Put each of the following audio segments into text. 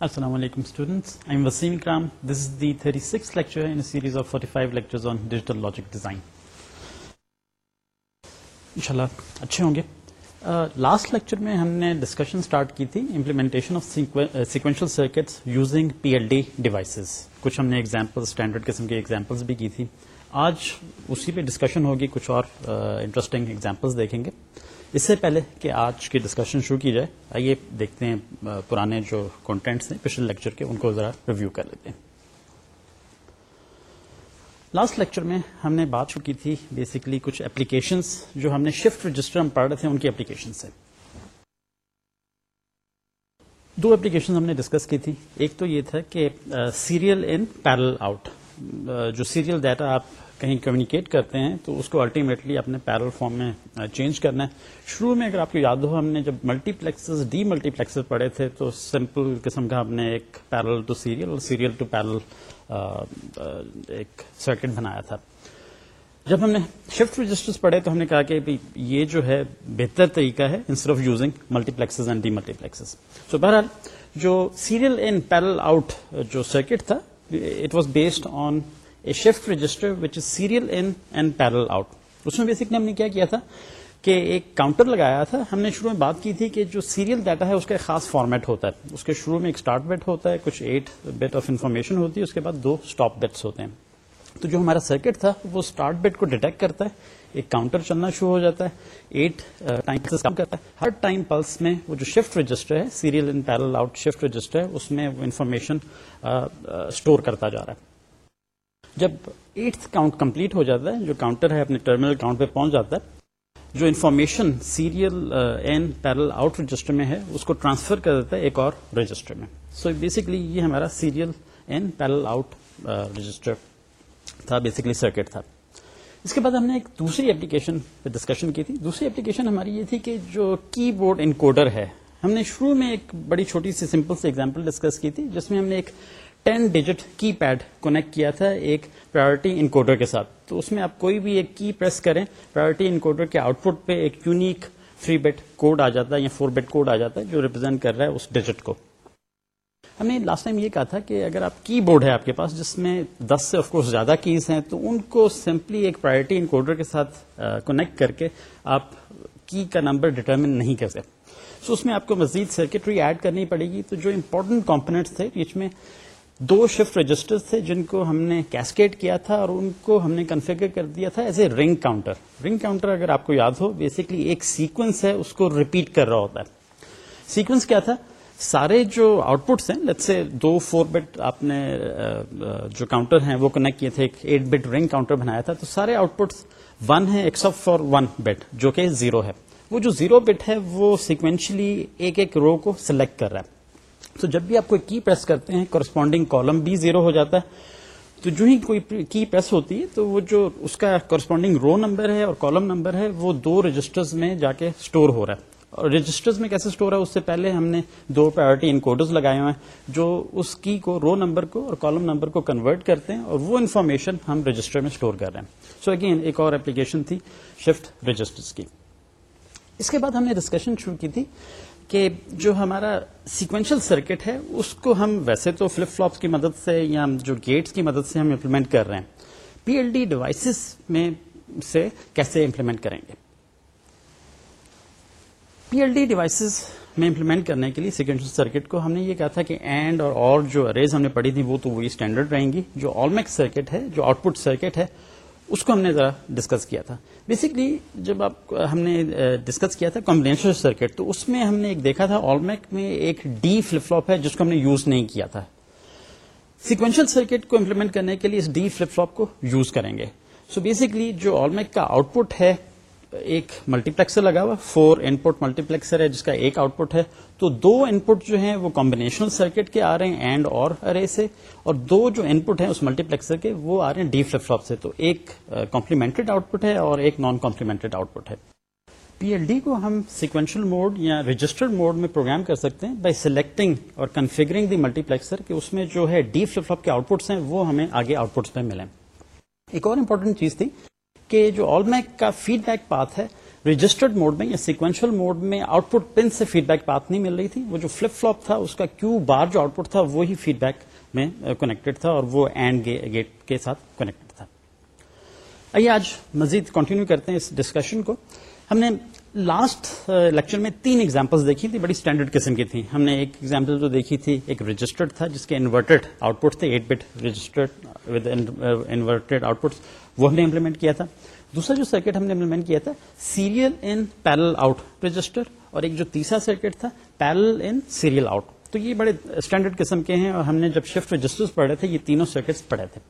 Assalamu alaikum students. I am Wasim Ikram. This is the 36th lecture in a series of 45 lectures on digital logic design. انشاءاللہ اچھے ہوں گے last lecture میں ہم نے discussion start کی تھی implementation of sequential circuits using P L D devices کچھ ہم نے ایگزامپل اسٹینڈرڈ قسم کے ایگزامپلس بھی کی تھی آج اسی پہ ڈسکشن ہوگی، کچھ اور انٹرسٹنگ ایگزامپلس دیکھیں گے اس سے پہلے کہ آج کی ڈسکشن شروع کی جائے، آئیے دیکھتے ہیں پرانے جو کانٹینٹس ہیں، پچھلے لیکچر کے، ان کو ذرا ریویو کر لیتے ہیں۔ لاسٹ لیکچر میں ہم نے بات شروع کی تھی بیسکلی کچھ اپلیکیشنس جو ہم نے شفٹ رجسٹر ہم پڑھ رہے تھے، ان کی اپلیکیشن سے۔ دو اپلیکیشن ہم نے ڈسکس کی تھی۔ ایک تو یہ تھا کہ سیریل ان پیرل آؤٹ جو سیریل ڈیٹا آپ کہیں کمیونیکیٹ کرتے ہیں تو اس کو الٹیمیٹلی اپنے پیرل فارم میں چینج کرنا ہے۔ شروع میں اگر آپ کو یاد ہو، ہم نے جب multiplexers demultiplexers پڑھے تھے، تو سمپل قسم کا ہم نے ایک پیرل ٹو سیریل اور سیریل ٹو پیرل ایک سرکٹ بنایا تھا۔ جب ہم نے شفٹ رجسٹر پڑھے تو ہم نے کہا کہ یہ جو ہے بہتر طریقہ ہے instead of using multiplexers and demultiplexers so بہرحال جو سیریل ان پیرل آؤٹ جو سرکٹ تھا it was based on a shift register which is serial in and parallel out اس میں بیسکلی ہم نے کیا کیا تھا کہ ایک کاؤنٹر لگایا تھا. ہم نے شروع میں بات کی تھی کہ جو سیریل ڈاٹا ہے اس کا ایک خاص فارمیٹ ہوتا ہے. اس کے شروع میں ایک اسٹارٹ بیٹ ہوتا ہے. کچھ ایٹ بیٹ آف انفارمیشن ہوتی ہے. اس کے بعد دو اسٹاپ بیٹس ہوتے ہیں. تو جو ہمارا سرکٹ تھا وہ اسٹارٹ بیٹ کو ڈیٹیکٹ کرتا ہے. ایک کاؤنٹر چلنا شروع ہو جاتا ہے. Uh, ایٹ ٹائم کام کرتا ہے. ہر ٹائم پلس میں وہ جو شفٹ رجسٹر ہے serial in parallel out shift register ہے، اس میں وہ انفارمیشن اسٹور uh, uh, کرتا جا رہا ہے. جب ایٹھ کاؤنٹ کمپلیٹ ہو جاتا ہے، جو کاؤنٹر ہے اپنے ٹرمینل کاؤنٹ پہ پہنچ جاتا ہے، جو information serial in, parallel out register میں ہے، اس کو ٹرانسفر کر دیتا ہے ایک اور رجسٹر میں۔ سو so بیسکلی یہ ہمارا serial, in, parallel out register تھا بیسکلی سرکٹ تھا۔ اس کے بعد ہم نے ایک دوسری اپلیکیشن پہ ڈسکشن کی تھی۔ دوسری اپلیکیشن ہماری یہ تھی کہ جو کی بورڈ انکوڈر ہے، ہم نے شروع میں ایک بڑی چھوٹی سی سمپل سی ایگزامپل ڈسکس کی تھی، جس میں ہم نے ایک ten digit keypad connect کیا تھا ایک پرائرٹی انکوڈر کے ساتھ۔ تو اس میں آپ کوئی بھی ایک کی پریس کریں پرائرٹی انکوڈر کے آؤٹ پٹ پہ ایک یونیک تھری بیٹ کوڈ آ جاتا ہے یا فور بیٹ کوڈ آ جاتا ہے جو ریپرزینٹ کر رہا ہے اس ڈیجٹ کو۔ ہم نے لاسٹ ٹائم یہ کہا تھا کہ اگر آپ کی بورڈ ہے آپ کے پاس، جس میں دس سے آف کورس زیادہ کیز ہیں، تو ان کو سمپلی ایک پرائرٹی انکوڈر کے ساتھ کونیکٹ کر کے آپ کی کا نمبر ڈیٹرمن نہیں کر سکتے۔ سو اس میں آپ کو مزید سرکٹری ایڈ کرنی پڑے گی۔ تو جو امپورٹنٹ کمپونیٹس تھے بیچ میں دو شفٹ رجسٹر تھے جن کو ہم نے کیسکیٹ کیا تھا اور ان کو ہم نے کنفیگر کر دیا تھا ایز اے رنگ کاؤنٹر رنگ کاؤنٹر اگر آپ کو یاد ہو بیسکلی ایک سیکوینس ہے، اس کو ریپیٹ کر رہا ہوتا ہے۔ سیکوینس کیا تھا؟ سارے جو آؤٹ پٹس ہیں لت سے دو فور بٹ آپ نے جو کاؤنٹر ہیں، وہ کنیکٹ کیے تھے، ایک ایٹ بٹ رنگ کاؤنٹر بنایا تھا۔ تو سارے آؤٹ پٹس ون ہے ایکسپٹ فار ون بٹ جو کہ زیرو ہے۔ وہ جو زیرو بٹ ہے، وہ سیکوینشلی ایک ایک رو کو سلیکٹ کر رہا ہے۔ تو جب بھی آپ کوئی کی پریس کرتے ہیں کورسپونڈنگ کالم بھی زیرو ہو جاتا ہے، تو جو ہی کوئی کی پریس ہوتی ہے، تو وہ جو اس کا کورسپونڈنگ رو نمبر ہے اور کالم نمبر ہے، وہ دو رجسٹرز میں جا کے اسٹور ہو رہا ہے. اور رجسٹرز میں کیسے اسٹور ہے، اس سے پہلے ہم نے دو پرائرٹی انکوڈرز لگائے ہوئے ہیں، جو اس کی کو رو نمبر کو اور کالم نمبر کو کنورٹ کرتے ہیں اور وہ انفارمیشن ہم رجسٹر میں اسٹور کر رہے ہیں. سو so اگین ایک اور اپلیکیشن تھی شفٹ رجسٹرز کی. اس کے بعد ہم نے ڈسکشن شروع کی تھی کہ جو ہمارا سیکوینشل سرکٹ ہے، اس کو ہم ویسے تو فلپ فلاپس کی مدد سے یا جو گیٹس کی مدد سے ہم امپلیمنٹ کر رہے ہیں۔ پی ایل ڈی ڈیوائسز میں سے کیسے امپلیمنٹ کریں گے؟ پی ایل ڈی ڈیوائسز میں امپلیمنٹ کرنے کے لیے سیکوینشل سرکٹ کو ہم نے یہ کہا تھا کہ اینڈ اور اور جو اریز ہم نے پڑھی تھی، وہ تو وہی اسٹینڈرڈ رہیں گی۔ جو آلمیک سرکٹ ہے، جو آؤٹ پٹ سرکٹ ہے اس کو ہم نے ذرا ڈسکس کیا تھا۔ بیسکلی جب آپ ہم نے ڈسکس کیا تھا کمبینشن سرکٹ تو اس میں ہم نے ایک دیکھا تھا آلمیک میں ایک ڈی فلپ فلوپ ہے، جس کو ہم نے یوز نہیں کیا تھا۔ سیکوینشل سرکٹ کو امپلیمنٹ کرنے کے لیے اس ڈی فلپ فلوپ کو یوز کریں گے۔ سو بیسکلی جو آلمیک کا آؤٹ پٹ ہے ایک ملٹی پلیکسر لگا ہوا فور ان پٹ ملٹی پلیکسر ہے جس کا ایک آؤٹ پٹ ہے۔ تو دو ان پٹ جو ہیں وہ کمبینیشنل سرکٹ کے آ رہے ہیں اینڈ اور ارے سے، اور دو جو ان پٹ ہیں اس ملٹی پلیکسر کے وہ آ رہے ہیں ڈی فلپ فلوپ سے۔ تو ایک کمپلیمنٹڈ آؤٹ پٹ ہے اور ایک نان کمپلیمنٹڈ آؤٹ پٹ ہے۔ پی ایل ڈی کو ہم سیکوینشل موڈ یا رجسٹرڈ موڈ میں پروگرام کر سکتے ہیں بائی سلیکٹنگ اور کنفیگرنگ دی ملٹی پلیکسر کہ اس میں جو ہے ڈی فلپ فلوپ کے آؤٹ پٹس ہیں وہ ہمیں آگے آؤٹ پٹس پہ ملیں۔ ایک اور امپورٹنٹ چیز تھی کہ جو آل میک کا فیڈ بیک پاتھ ہے رجسٹرڈ موڈ میں یا سیکوینشل موڈ میں آؤٹ پٹ پن سے فیڈ بیک پات نہیں مل رہی تھی. وہ جو فلپ فلوپ تھا، اس کا کیو بار جو آؤٹ پٹ تھا، وہی فیڈ بیک میں uh, کنیکٹڈ تھا اور وہ اینڈ گیٹ کے ساتھ کنیکٹڈ تھا. آئیے آج مزید کنٹینیو کرتے ہیں اس ڈسکشن کو. ہم نے لاسٹ لیکچر uh, میں تین ایگزامپلس دیکھی تھی بڑی اسٹینڈرڈ قسم کی تھی ہم نے ایک ایگزامپل جو دیکھی تھی، ایک رجسٹرڈ تھا، جس کے انورٹڈ آؤٹ پٹ تھے eight bit registered with inverted output وہ ہم نے امپلیمنٹ کیا تھا۔ دوسرا جو سرکٹ ہم نے امپلیمنٹ کیا تھا serial in parallel out register اور ایک جو تیسرا سرکٹ تھا پیرل ان سیریل آؤٹ تو یہ بڑے اسٹینڈرڈ قسم کے ہیں اور ہم نے جب شفٹ رجسٹر پڑھے تھے، یہ تینوں سرکٹس پڑھے تھے۔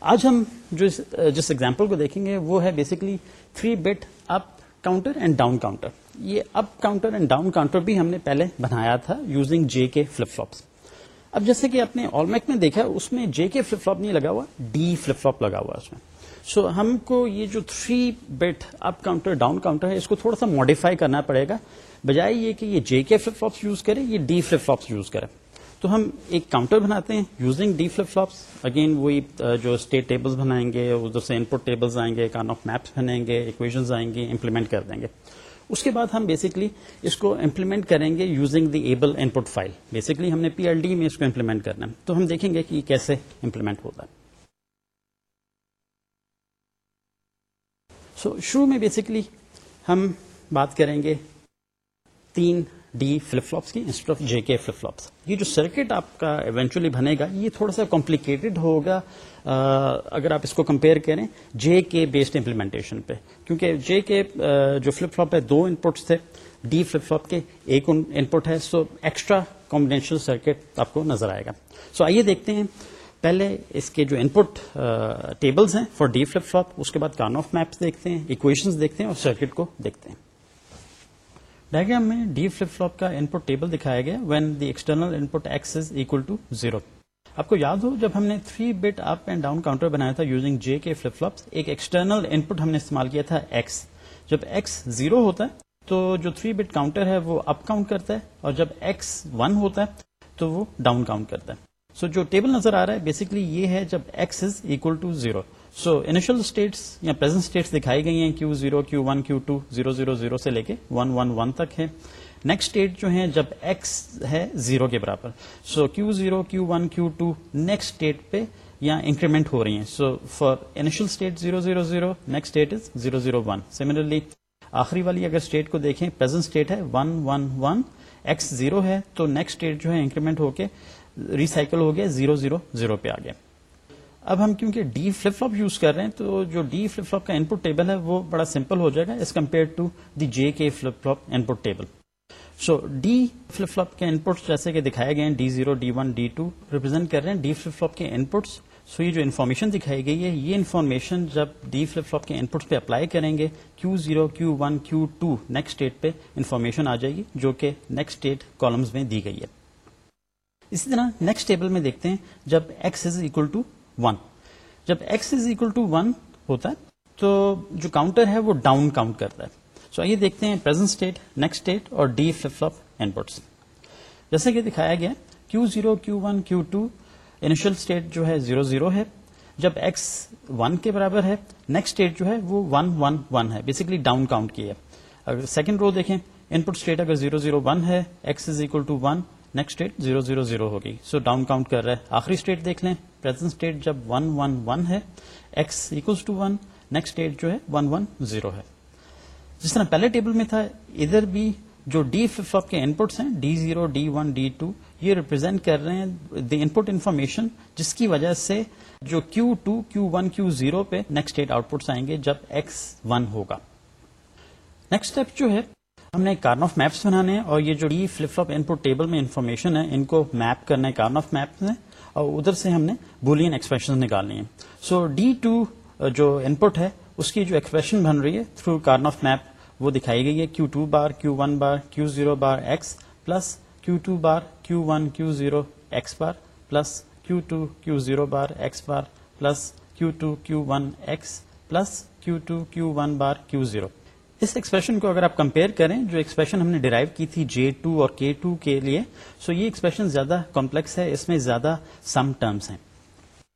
آج ہم جو جس ایگزامپل کو دیکھیں گے، وہ ہے basically three bit up counter and down counter یہ up counter and down counter بھی ہم نے پہلے بنایا تھا using J K flip flops اب جیسے کہ آپ نے آل میک میں دیکھا اس میں جے کے فلپ فلوپ نہیں لگا ہوا ڈی فلپ فلوپ لگا ہوا اس میں۔ سو so, ہم کو یہ جو three bit up counter down counter ہے اس کو تھوڑا سا ماڈیفائی کرنا پڑے گا۔ بجائے یہ کہ یہ J K flip flops use کرے یہ ڈی فلپ فلوپس یوز کرے۔ تو ہم ایک کاؤنٹر بناتے ہیں using D flip flops again وہی جو اسٹیٹ ٹیبلز بنائیں گے ادھر سے ان پٹ ٹیبلز آئیں گے کان آف میپس بنائیں گے اکویشنز آئیں گے امپلیمنٹ کر دیں گے۔ اس کے بعد ہم بیسکلی اس کو امپلیمنٹ کریں گے using the ABEL input file basically ہم نے پی ایل ڈی میں اس کو امپلیمنٹ کرنا ہے۔ تو ہم دیکھیں گے کہ یہ کیسے امپلیمنٹ ہوتا ہے سو so, شروع میں بیسکلی ہم بات کریں گے تین ڈی فلپ فلوپس کی انسٹر of J K flip flops یہ جو سرکٹ آپ کا ایونچولی بنے گا، یہ تھوڑا سا کمپلیکیٹڈ ہوگا. اگر آپ اس کو کمپیئر کریں جے کے بیسڈ امپلیمنٹیشن پہ. کیونکہ جے کے جو فلپ فلوپ ہے، دو انپٹس تھے. ڈی فلپ فلوپ کے ایک انپٹ ہے سو ایکسٹرا کمبینیشن سرکٹ آپ کو نظر آئے گا. سو آئیے دیکھتے ہیں. پہلے اس کے جو انپٹ ٹیبلز ہیں فار ڈی فلپ فلوپ اس کے بعد کارن آف میپس دیکھتے ہیں اکویشنز دیکھتے ہیں اور سرکٹ کو دیکھتے ہیں. ڈائگرام میں ڈی فلپ فلوپ کا ان پٹ ٹیبل دکھایا گیا when the external input X is equal to zero آپ کو یاد ہو جب ہم نے three bit up and down counter بنایا تھا using J K flip flops ایک ایکسٹرنل ان پٹ ہم نے استعمال کیا تھا ایکس جب ایکس زیرو ہوتا ہے تو جو تھری بٹ کاؤنٹر ہے وہ اپ کاؤنٹ کرتا ہے اور جب ایکس ون ہوتا ہے تو وہ ڈاؤن کاؤنٹ کرتا ہے. سو so, جو ٹیبل نظر آ رہا ہے بیسکلی یہ ہے جب X is equal to zero so initial states یا پرزینٹ اسٹیٹس دکھائی گئی ہیں Q zero Q one Q two zero zero zero سے لے کے ون ون ون تک ہے۔ نیکسٹ اسٹیٹ جو ہے جب ایکس ہے زیرو کے برابر۔ So Q zero Q one Q two next state پہ یا انکریمنٹ ہو رہی ہیں۔ So for initial state zero zero zero next state is zero zero one similarly آخری والی اگر اسٹیٹ کو دیکھیں پرزینٹ اسٹیٹ ہے one one one X zero ہے تو نیکسٹ اسٹیٹ جو ہے انکریمنٹ ہو کے ریسائکل ہو گیا زیرو زیرو زیرو پہ آ گیا اب ہم کیونکہ ڈی فلپ فلپ یوز کر رہے ہیں تو جو ڈی فلپ فلپ کا ان پٹ ٹیبل ہے وہ بڑا سمپل ہو جائے گا as compare to the J K flip flop input table so D flip flop کے ان پٹس جیسے کہ دکھائے گئے ہیں D zero D one D two represent کر رہے ہیں ڈی فلپ فلپ کے ان پٹس سو یہ جو انفارمیشن دکھائی گئی ہے، یہ انفارمیشن جب ڈی فلپ فلپ کے ان پٹس پہ اپلائی کریں گے Q zero Q one Q two next state پہ انفارمیشن آ جائے گی جو کہ نیکسٹ اسٹیٹ کالمز میں دی گئی ہے. اسی طرح نیکسٹ ٹیبل میں دیکھتے ہیں جب X is equal to one جب X is equal to one ہوتا ہے تو جو کاؤنٹر ہے وہ ڈاؤن کاؤنٹ کرتا ہے۔ سو آئیے دیکھتے ہیں پرزینٹ اسٹیٹ نیکسٹ اسٹیٹ اور D flip flop inputs جیسے کہ دکھایا گیا Q zero Q one Q two initial state جو ہے زیرو زیرو ہے۔ جب ایکس ون کے برابر ہے نیکسٹ اسٹیٹ جو ہے وہ ون ون ون ہے۔ بیسکلی ڈاؤن کاؤنٹ کی ہے۔ اگر سیکنڈ رو دیکھیں ان پٹ اسٹیٹ اگر زیرو زیرو ون ہے X is equal to one next state zero zero zero ہوگی۔ سو ڈاؤن کاؤنٹ کر رہا ہے۔ آخری اسٹیٹ دیکھ لیں۔ پرزینٹ اسٹیٹ جب ون ون ون ہے X equals to one next state جو ہے ون ون زیرو ہے. جس طرح پہلے ٹیبل میں تھا، ادھر بھی جو ڈی فلپ فلپ کے انپٹس ہیں D zero D one D two یہ ریپرزینٹ کر رہے ہیں دی انپٹ انفارمیشن جس کی وجہ سے جو Q two Q one Q zero پہ نیکسٹ ڈیٹ آؤٹ پٹس آئیں گے جب ایکس ون ہوگا. نیکسٹ اسٹیپ جو ہے، ہم نے کارن آف میپس بنانے ہیں اور یہ جو D flip flop input table میں انفارمیشن ہے، ان کو میپ کرنا ہے کارن آف میپس میں. اور ادھر سے ہم نے بولین ایکسپریشن نکالنی ہے سو ڈی ٹو جو ان پٹ ہے، اس کی جو ایکسپریشن بن رہی ہے تھرو کارن آف میپ وہ دکھائی گئی ہے۔ Q two bar Q one bar Q zero bar X plus Q two bar Q one Q zero X bar plus Q two Q zero bar X bar plus Q two Q one X plus Q two Q one bar Q zero اس expression کو اگر آپ compare کریں، جو expression ہم نے drive کی تھی جے to اور کے ٹو کے لیے سو یہ ایکسپریشن زیادہ کمپلیکس ہے، اس میں زیادہ سم ٹرمس ہیں.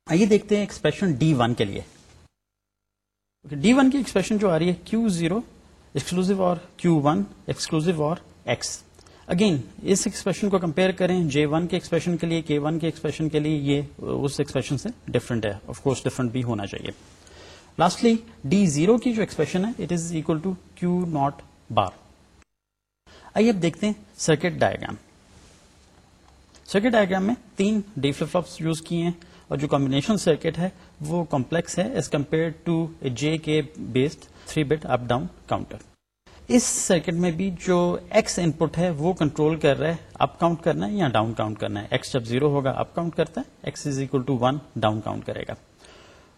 آئیے دیکھتے ہیں ایکسپریشن ڈی ون کے لیے. ڈی ون کی ایکسپریشن جو آ رہی ہے Q zero exclusive or Q one exclusive or X again us expression کو کمپیئر کریں جے ون کے ایکسپریشن کے لیے کے ون کے ایکسپریشن کے لیے، یہ، اس ایکسپریشن سے ڈفرنٹ ہے. آف کورس ڈفرنٹ بھی ہونا چاہیے. لاسٹلی ڈی زیرو کی جو ایکسپریشن ہے it is equal to Q not bar آئیے اب دیکھتے ہیں سرکٹ ڈائگرام سرکٹ ڈائگرام میں تین ڈی فلپ فلپس یوز کیے ہیں اور جو کمبینیشن سرکٹ ہے وہ کمپلیکس ہے as compare to J K based three bit up down counter us circuit میں بھی جو ایکس ان پٹ ہے وہ کنٹرول کر رہا ہے اپ کاؤنٹ کرنا ہے یا ڈاؤن کاؤنٹ کرنا ہے ایکس جب زیرو ہوگا اپ کاؤنٹ کرتا ہے X is equal to one down count کرے گا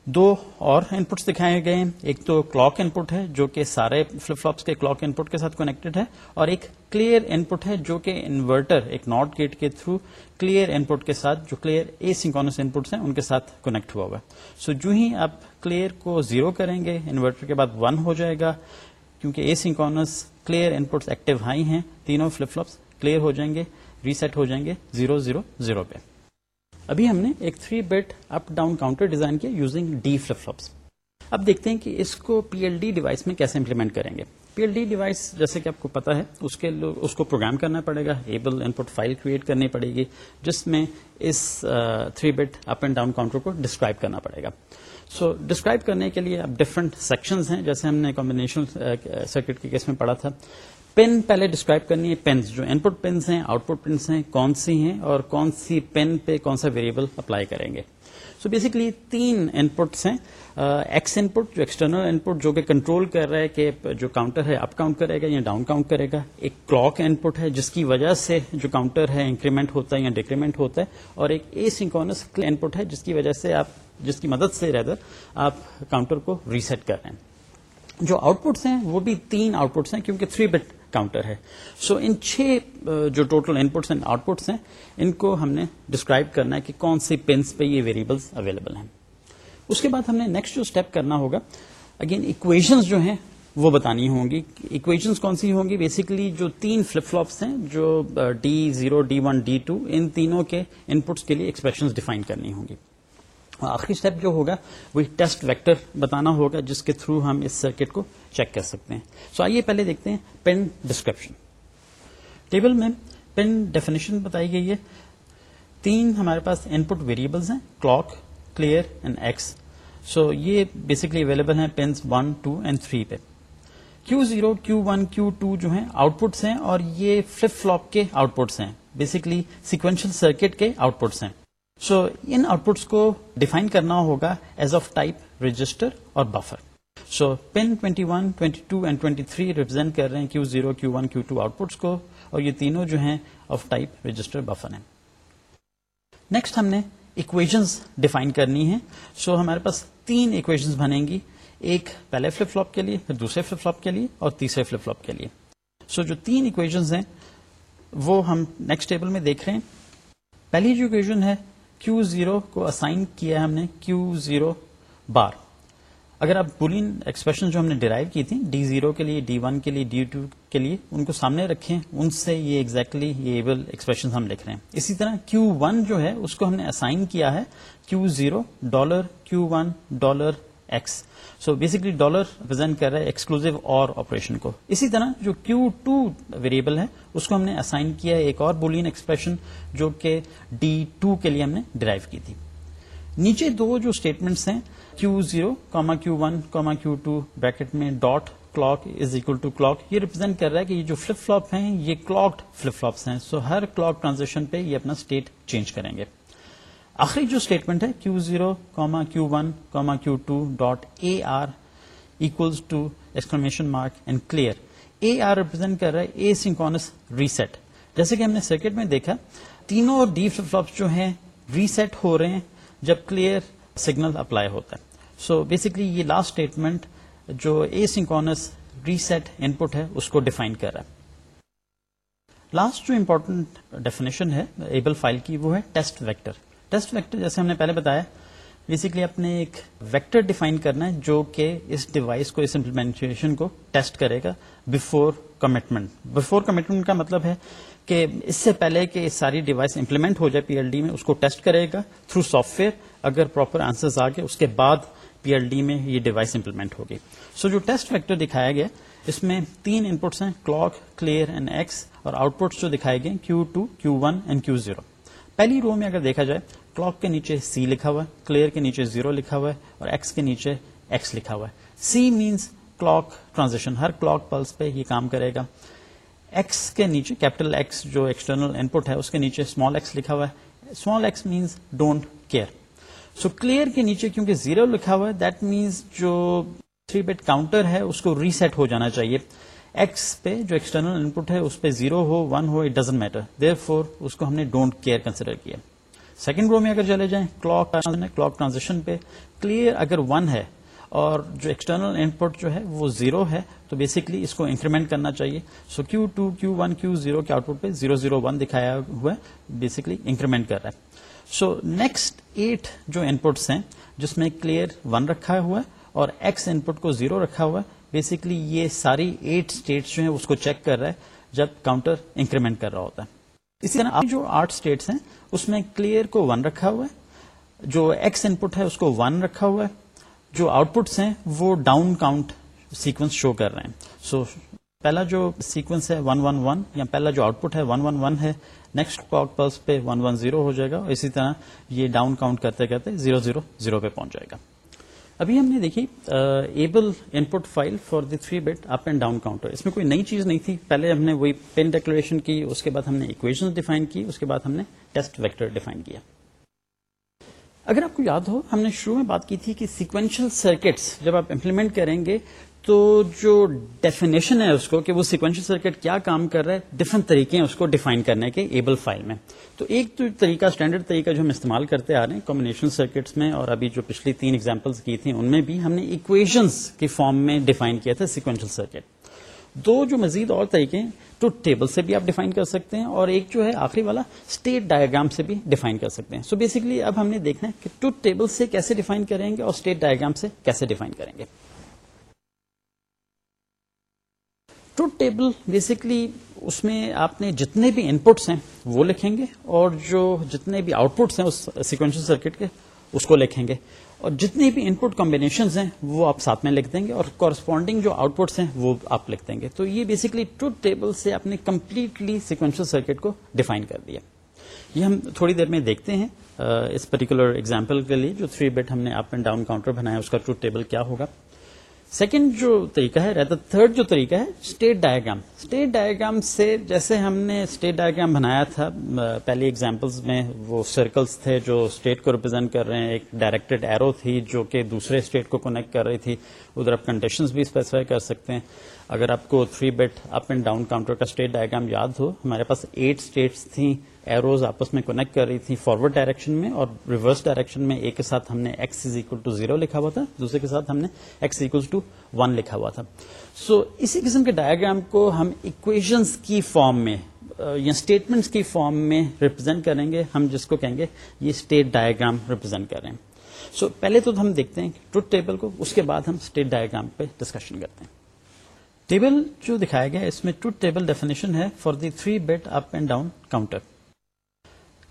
دو اور ان پٹس دکھائے گئے ہیں۔ ایک تو کلاک ان پٹ ہے جو کہ سارے فلپ فلپس کے کلاک ان پٹ کے ساتھ کنیکٹڈ ہے اور ایک کلیئر ان پٹ ہے جو کہ انورٹر ایک ناٹ گیٹ کے تھرو کلیئر ان پٹ کے ساتھ جو کلیئر اے سنکونس ان پٹس ہیں، ان کے ساتھ کنیکٹ ہوا ہوا سو جو ہی آپ کلیئر کو زیرو کریں گے انورٹر کے بعد ون ہو جائے گا کیونکہ asynchronous clear input active high ہیں۔ تینوں فلپ فلپس کلیئر ہو جائیں گے ریسیٹ ہو جائیں گے زیرو زیرو زیرو پہ۔ ابھی ہم نے ایک three bit up down counter design کیا یوزنگ ڈی فلپ فلپس اب دیکھتے ہیں کہ اس کو پی ایل ڈی ڈیوائس میں کیسے امپلیمنٹ کریں گے؟ پی ایل ڈی ڈیوائس جیسے کہ آپ کو پتا ہے اس کے اس کو پروگرام کرنا پڑے گا ABEL input file create کرنی پڑے گی جس میں اس three bit up and down counter کو ڈسکرائب کرنا پڑے گا۔ سو so, ڈسکرائب کرنے کے لیے اب ڈفرنٹ سیکشنز ہیں جیسے ہم نے کمبینیشن سرکٹ کے کیس میں پڑھا تھا۔ پین پہلے ڈسکرائب کرنی ہے پینس جو ان پٹ پینس ہیں آؤٹ پٹ پینس ہیں، کون سی ہیں اور کون سی پین پہ کون سا ویریبل اپلائی کریں گے. سو بیسکلی تین ان پٹس ہیں ایکس ان پٹ جو ایکسٹرنل ان پٹ جو کہ کنٹرول کر رہا ہے کہ جو کاؤنٹر ہے اپ کاؤنٹ کرے گا یا ڈاؤن کاؤنٹ کرے گا. ایک کلاک ان پٹ ہے جس کی وجہ سے جو کاؤنٹر ہے انکریمنٹ ہوتا ہے یا ڈیکریمنٹ ہوتا ہے اور ایک اے سنکونس ان پٹ ہے جس کی وجہ سے آپ، جس کی مدد سے رہتا آپ کاؤنٹر کو ریسیٹ کر رہے ہیں. جو آؤٹ پٹس ہیں وہ بھی تین آؤٹ پٹس ہیں کیونکہ تھری بٹ کاؤنٹر ہے سو so, ان چھ جو ٹوٹل ان پٹس اینڈ آؤٹ پٹس ہیں ان کو ہم نے ڈسکرائب کرنا ہے کہ کون سی پنس پہ یہ ویریبلس اویلیبل ہیں اس کے بعد ہم نے نیکسٹ جو اسٹیپ کرنا ہوگا اگین اکویشنز جو ہیں وہ بتانی ہوں گی اکویشنز کون سی ہوں گی بیسکلی جو تین فلپ فلوپس ہیں جو D zero D one D two ان تینوں کے ان پٹس کے لیے ایکسپریشن ڈیفائن کرنی ہوں گی آخری اسٹیپ جو ہوگا وہ ٹیسٹ ویکٹر بتانا ہوگا جس کے تھرو ہم اس سرکٹ کو چیک کر سکتے ہیں. سو آئیے پہلے دیکھتے ہیں پین ڈسکرپشن ٹیبل میں پین ڈیفینیشن بتائی گئی ہے. تین ہمارے پاس ان پٹ ویریبلس ہیں clock clear and X so یہ بیسکلی اویلیبل ہیں pins one two and three پہ. Q zero Q one Q two جو ہیں آؤٹ پٹس ہیں اور یہ فلپ فلوپ کے آؤٹ پٹس ہیں. بیسکلی سیکوینشل سرکٹ کے آؤٹ پٹس ہیں. سو ان آؤٹ پٹس کو ڈیفائن کرنا ہوگا ایز آف ٹائپ رجسٹر اور buffer so pin twenty one twenty two and twenty three represent کر رہے ہیں Q zero Q one Q two output کو اور یہ تینوں جو ہیں آف ٹائپ رجسٹر بفر ہیں. نیکسٹ ہم نے اکویژنس ڈیفائن کرنی ہے سو so, ہمارے پاس تین اکویژنس بنیں گی. ایک پہلے فلپ فلوپ کے لیے پھر دوسرے فلپ فلوپ کے لیے اور تیسرے فلپ فلوپ کے لیے. سو so, جو تین اکویژنس ہیں وہ ہم نیکسٹ ٹیبل میں دیکھ رہے ہیں. پہلی جو اکویژن ہے کیو زیرو کو اسائن کیا ہم نے کیو زیرو بار اگر آپ بولین ایکسپریشن جو ہم نے ڈرائیو کی تھی ڈی زیرو کے لیے ڈی ون کے لیے ڈی ٹو کے لیے، ان کو سامنے رکھیں، ان سے یہ ایگزیکٹلی یہ ایبل ایکسپریشن ہم لکھ رہے ہیں. اسی طرح کیو ون جو ہے، اس کو ہم نے اسائن کیا ہے Q zero dollar Q one dollar X so basically dollar represent کر رہا ہے ایکسکلوزو اور آپریشن کو اسی طرح جو کیو ٹو ویریبل ہے اس کو ہم نے اسائن کیا ہے ایک اور بولین ایکسپریشن جو کہ ڈی ٹو کے لیے ہم نے ڈرائیو کی تھی نیچے دو جو اسٹیٹمنٹس ہیں Q zero comma Q one comma Q two bracket میں dot clock is equal to clock یہ ریپرزینٹ کر رہا ہے کہ یہ جو فلپ فلوپ ہیں یہ کلاکڈ فلپ فلوپس ہیں سو ہر کلاک ٹرانزیکشن پہ یہ اپنا اسٹیٹ چینج کریں گے آخری جو اسٹیٹمنٹ ہے Q zero comma Q one comma Q two dot A R equals to exclamation mark and clear A R represent کر رہا ہے اے سنکونس ریسیٹ جیسے کہ ہم نے سرکٹ میں دیکھا، تینوں ڈی فلپ فلوپس جو ہیں ریسیٹ ہو رہے ہیں جب کلیئر سگنل اپلائی ہوتا ہے. سو بیسکلی یہ لاسٹ اسٹیٹمنٹ جو اے سنکونس ریسیٹ ان پٹ ہے، اس کو ڈیفائن کر رہا ہے. لاسٹ جو امپورٹنٹ ڈیفینیشن ہے ایبل فائل کی، وہ ہے ٹیسٹ ویکٹر ٹیسٹ ویکٹر جیسے ہم نے پہلے بتایا بیسکلی اپنے ایک ویکٹر ڈیفائن کرنا ہے جو کہ اس ڈیوائس کو، اس امپلیمنٹیشن کو ٹیسٹ کرے گا بفور کمٹمنٹ بفور کمٹمنٹ کا مطلب ہے کہ اس سے پہلے کہ ساری ڈیوائس امپلیمنٹ ہو جائے پی ایل ڈی میں، اس کو ٹیسٹ کرے گا تھرو سافٹ ویئر اگر پراپر آنسر آ گئے اس کے بعد پی ایل ڈی میں یہ ڈیوائس امپلیمنٹ ہوگی۔ سو جو ٹیسٹ ویکٹر دکھایا گیا، اس میں تین ان پٹس ہیں کلاک کلیئر اینڈ ایکس اور آؤٹ پٹس جو دکھائے گئے Q two Q one and Q zero پہلی رو میں اگر دیکھا جائے کلاک کے نیچے سی لکھا ہوا ہے کلیئر کے نیچے زیرو لکھا ہوا ہے، اور ایکس کے نیچے ایکس لکھا ہوا ہے۔ سی مینس کلاک ٹرانزیکشن ہر کلاک پلس پہ یہ کام کرے گا۔ ایکس کے نیچے کیپٹل ایکس جو ایکسٹرنل ان پٹ ہے، اس کے نیچے اسمال ایکس لکھا ہوا ہے۔ Small X means don't care so clear کے نیچے کیونکہ زیرو لکھا ہوا ہے دیٹ مینس جو تھری بیٹ کاؤنٹر ہے، اس کو ریسیٹ ہو جانا چاہیے۔ ایکس پہ جو ایکسٹرنل ان پٹ ہے، اس پہ زیرو ہو ون ہو it doesn't matter there four اس کو ہم نے ڈونٹ کیئر کنسیڈر کیا۔ سیکنڈ رو میں اگر چلے جائیں کلاک کلاک ٹرانزیکشن پہ کلیئر اگر ون ہے اور جو ایکسٹرنل ان پٹ جو ہے، وہ زیرو ہے، تو بیسکلی اس کو انکریمنٹ کرنا چاہیے۔ So Q two Q one Q zero کے آؤٹ پٹ پہ زیرو زیرو ون دکھایا ہوا ہے بیسکلی انکریمنٹ کر رہا ہے۔ سو نیکسٹ ایٹ جو ان پٹس ہیں، جس میں کلیئر ون رکھا ہوا ہے اور ایکس ان پٹ کو زیرو رکھا ہوا ہے بیسکلی یہ ساری ایٹ اسٹیٹس جو ہیں اس کو چیک کر رہا ہے جب کاؤنٹر انکریمنٹ کر رہا ہوتا ہے۔ اسی طرح جو آٹھ اسٹیٹس ہیں اس میں کلیئر کو ون رکھا ہوا ہے۔ جو ایکس ان پٹ ہے اس کو ون رکھا ہوا ہے۔ جو آؤٹ پٹس ہیں وہ ڈاؤن کاؤنٹ سیکوینس شو کر رہے ہیں۔ سو so, پہلا جو سیکوینس ہے ون ون ون یا پہلا جو آؤٹ پٹ ہے ون ون ون ہے۔ نیکسٹ کلاک پلس پہ ون ون زیرو ہو جائے گا۔ اسی طرح یہ ڈاؤن کاؤنٹ کرتے کرتے زیرو زیرو زیرو پہ پہنچ جائے گا۔ ابھی ہم نے دیکھی ABEL input file for the three bit up and down counter اس میں کوئی نئی چیز نہیں تھی۔ پہلے ہم نے وہی پین ڈیکلریشن کی، اس کے بعد ہم نے اکویشن ڈیفائن کی، اس کے بعد ہم نے ٹیسٹ ویکٹر ڈیفائن کیا۔ اگر آپ کو یاد ہو، ہم نے شروع میں بات کی تھی کہ سیکوینشل سرکٹس جب آپ امپلیمنٹ کریں گے تو جو ڈیفینیشن ہے اس کو کہ وہ سیکوینشل سرکٹ کیا کام کر رہا ہے ڈفرنٹ طریقے ہیں اس کو ڈیفائن کرنے کے ایبل فائل میں. تو ایک تو طریقہ اسٹینڈرڈ طریقہ جو ہم استعمال کرتے آ رہے ہیں کمبینیشن سرکٹس میں اور ابھی جو پچھلی تین ایگزامپلس کی تھیں، ان میں بھی ہم نے اکویشنس کی فارم میں ڈیفائن کیا تھا سیکوینشل سرکٹ دو جو مزید اور طریقے ہیں ٹوٹ ٹیبل سے بھی آپ ڈیفائن کر سکتے ہیں اور ایک جو ہے آخری والا اسٹیٹ ڈائگرام سے بھی ڈیفائن کر سکتے ہیں. سو so بیسکلی اب ہم نے دیکھنا ہے کہ ٹوٹ ٹیبل سے کیسے ڈیفائن کریں گے اور اسٹیٹ ڈائگرام سے کیسے ڈیفائن کریں گے. ٹوٹ ٹیبل بیسکلی اس میں آپ نے جتنے بھی ان پٹس ہیں وہ لکھیں گے اور جو جتنے بھی آؤٹ پٹس ہیں اس سیکوینشل سرکٹ کے، اس کو لکھیں گے۔ اور جتنی بھی ان پٹ کمبینیشن ہیں وہ آپ ساتھ میں لکھ دیں گے اور کورسپونڈنگ جو آؤٹ پٹس ہیں وہ آپ لکھ دیں گے۔ تو یہ بیسکلی ٹروتھ ٹیبل سے آپ نے کمپلیٹلی سیکوینشل سرکٹ کو ڈیفائن کر دیا۔ یہ ہم تھوڑی دیر میں دیکھتے ہیں اس پرٹیکولر ایگزامپل کے لیے جو تھری بیٹ ہم نے اپ اینڈ ڈاؤن کاؤنٹر بنایا، اس کا ٹروتھ ٹیبل کیا ہوگا۔ سیکنڈ جو طریقہ ہے رہتا تھرڈ جو طریقہ ہے اسٹیٹ ڈائگرام اسٹیٹ ڈائگرام سے جیسے ہم نے اسٹیٹ ڈائگرام بنایا تھا پہلی ایگزامپلس میں وہ سرکلس تھے جو اسٹیٹ کو ریپرزینٹ کر رہے ہیں. ایک ڈائریکٹڈ ایرو تھی جو کہ دوسرے اسٹیٹ کو کنیکٹ کر رہی تھی. ادھر آپ کنڈیشنز بھی اسپیسیفائی کر سکتے ہیں. اگر آپ کو three bit up and down counter کا اسٹیٹ ڈائگرام یاد ہو، ہمارے پاس ایٹ اسٹیٹس تھیں. ایروز آپس میں کنیکٹ کر رہی تھی فارورڈ ڈائریکشن میں اور ریورس ڈائریکشن میں ایک کے ساتھ ہم نے X is equal to zero لکھا ہوا تھا دوسرے کے ساتھ ہم نے ایکس اکول ٹو ون لکھا ہوا تھا۔ سو so, اسی قسم کے ڈایاگرام کو ہم اکویشنس کی فارم میں یا اسٹیٹمنٹس کی فارم میں ریپرزینٹ کریں گے۔ ہم جس کو کہیں گے یہ اسٹیٹ ڈایاگرام ریپرزینٹ کر رہے ہیں۔ سو so, پہلے تو ہم دیکھتے ہیں ٹروتھ ٹیبل کو اس کے بعد ہم اسٹیٹ ڈایاگرام پہ ڈسکشن کرتے ہیں۔ ٹیبل جو دکھایا گیا اس میں ٹروتھ ٹیبل ڈیفینیشن ہے for the three bit up and down counter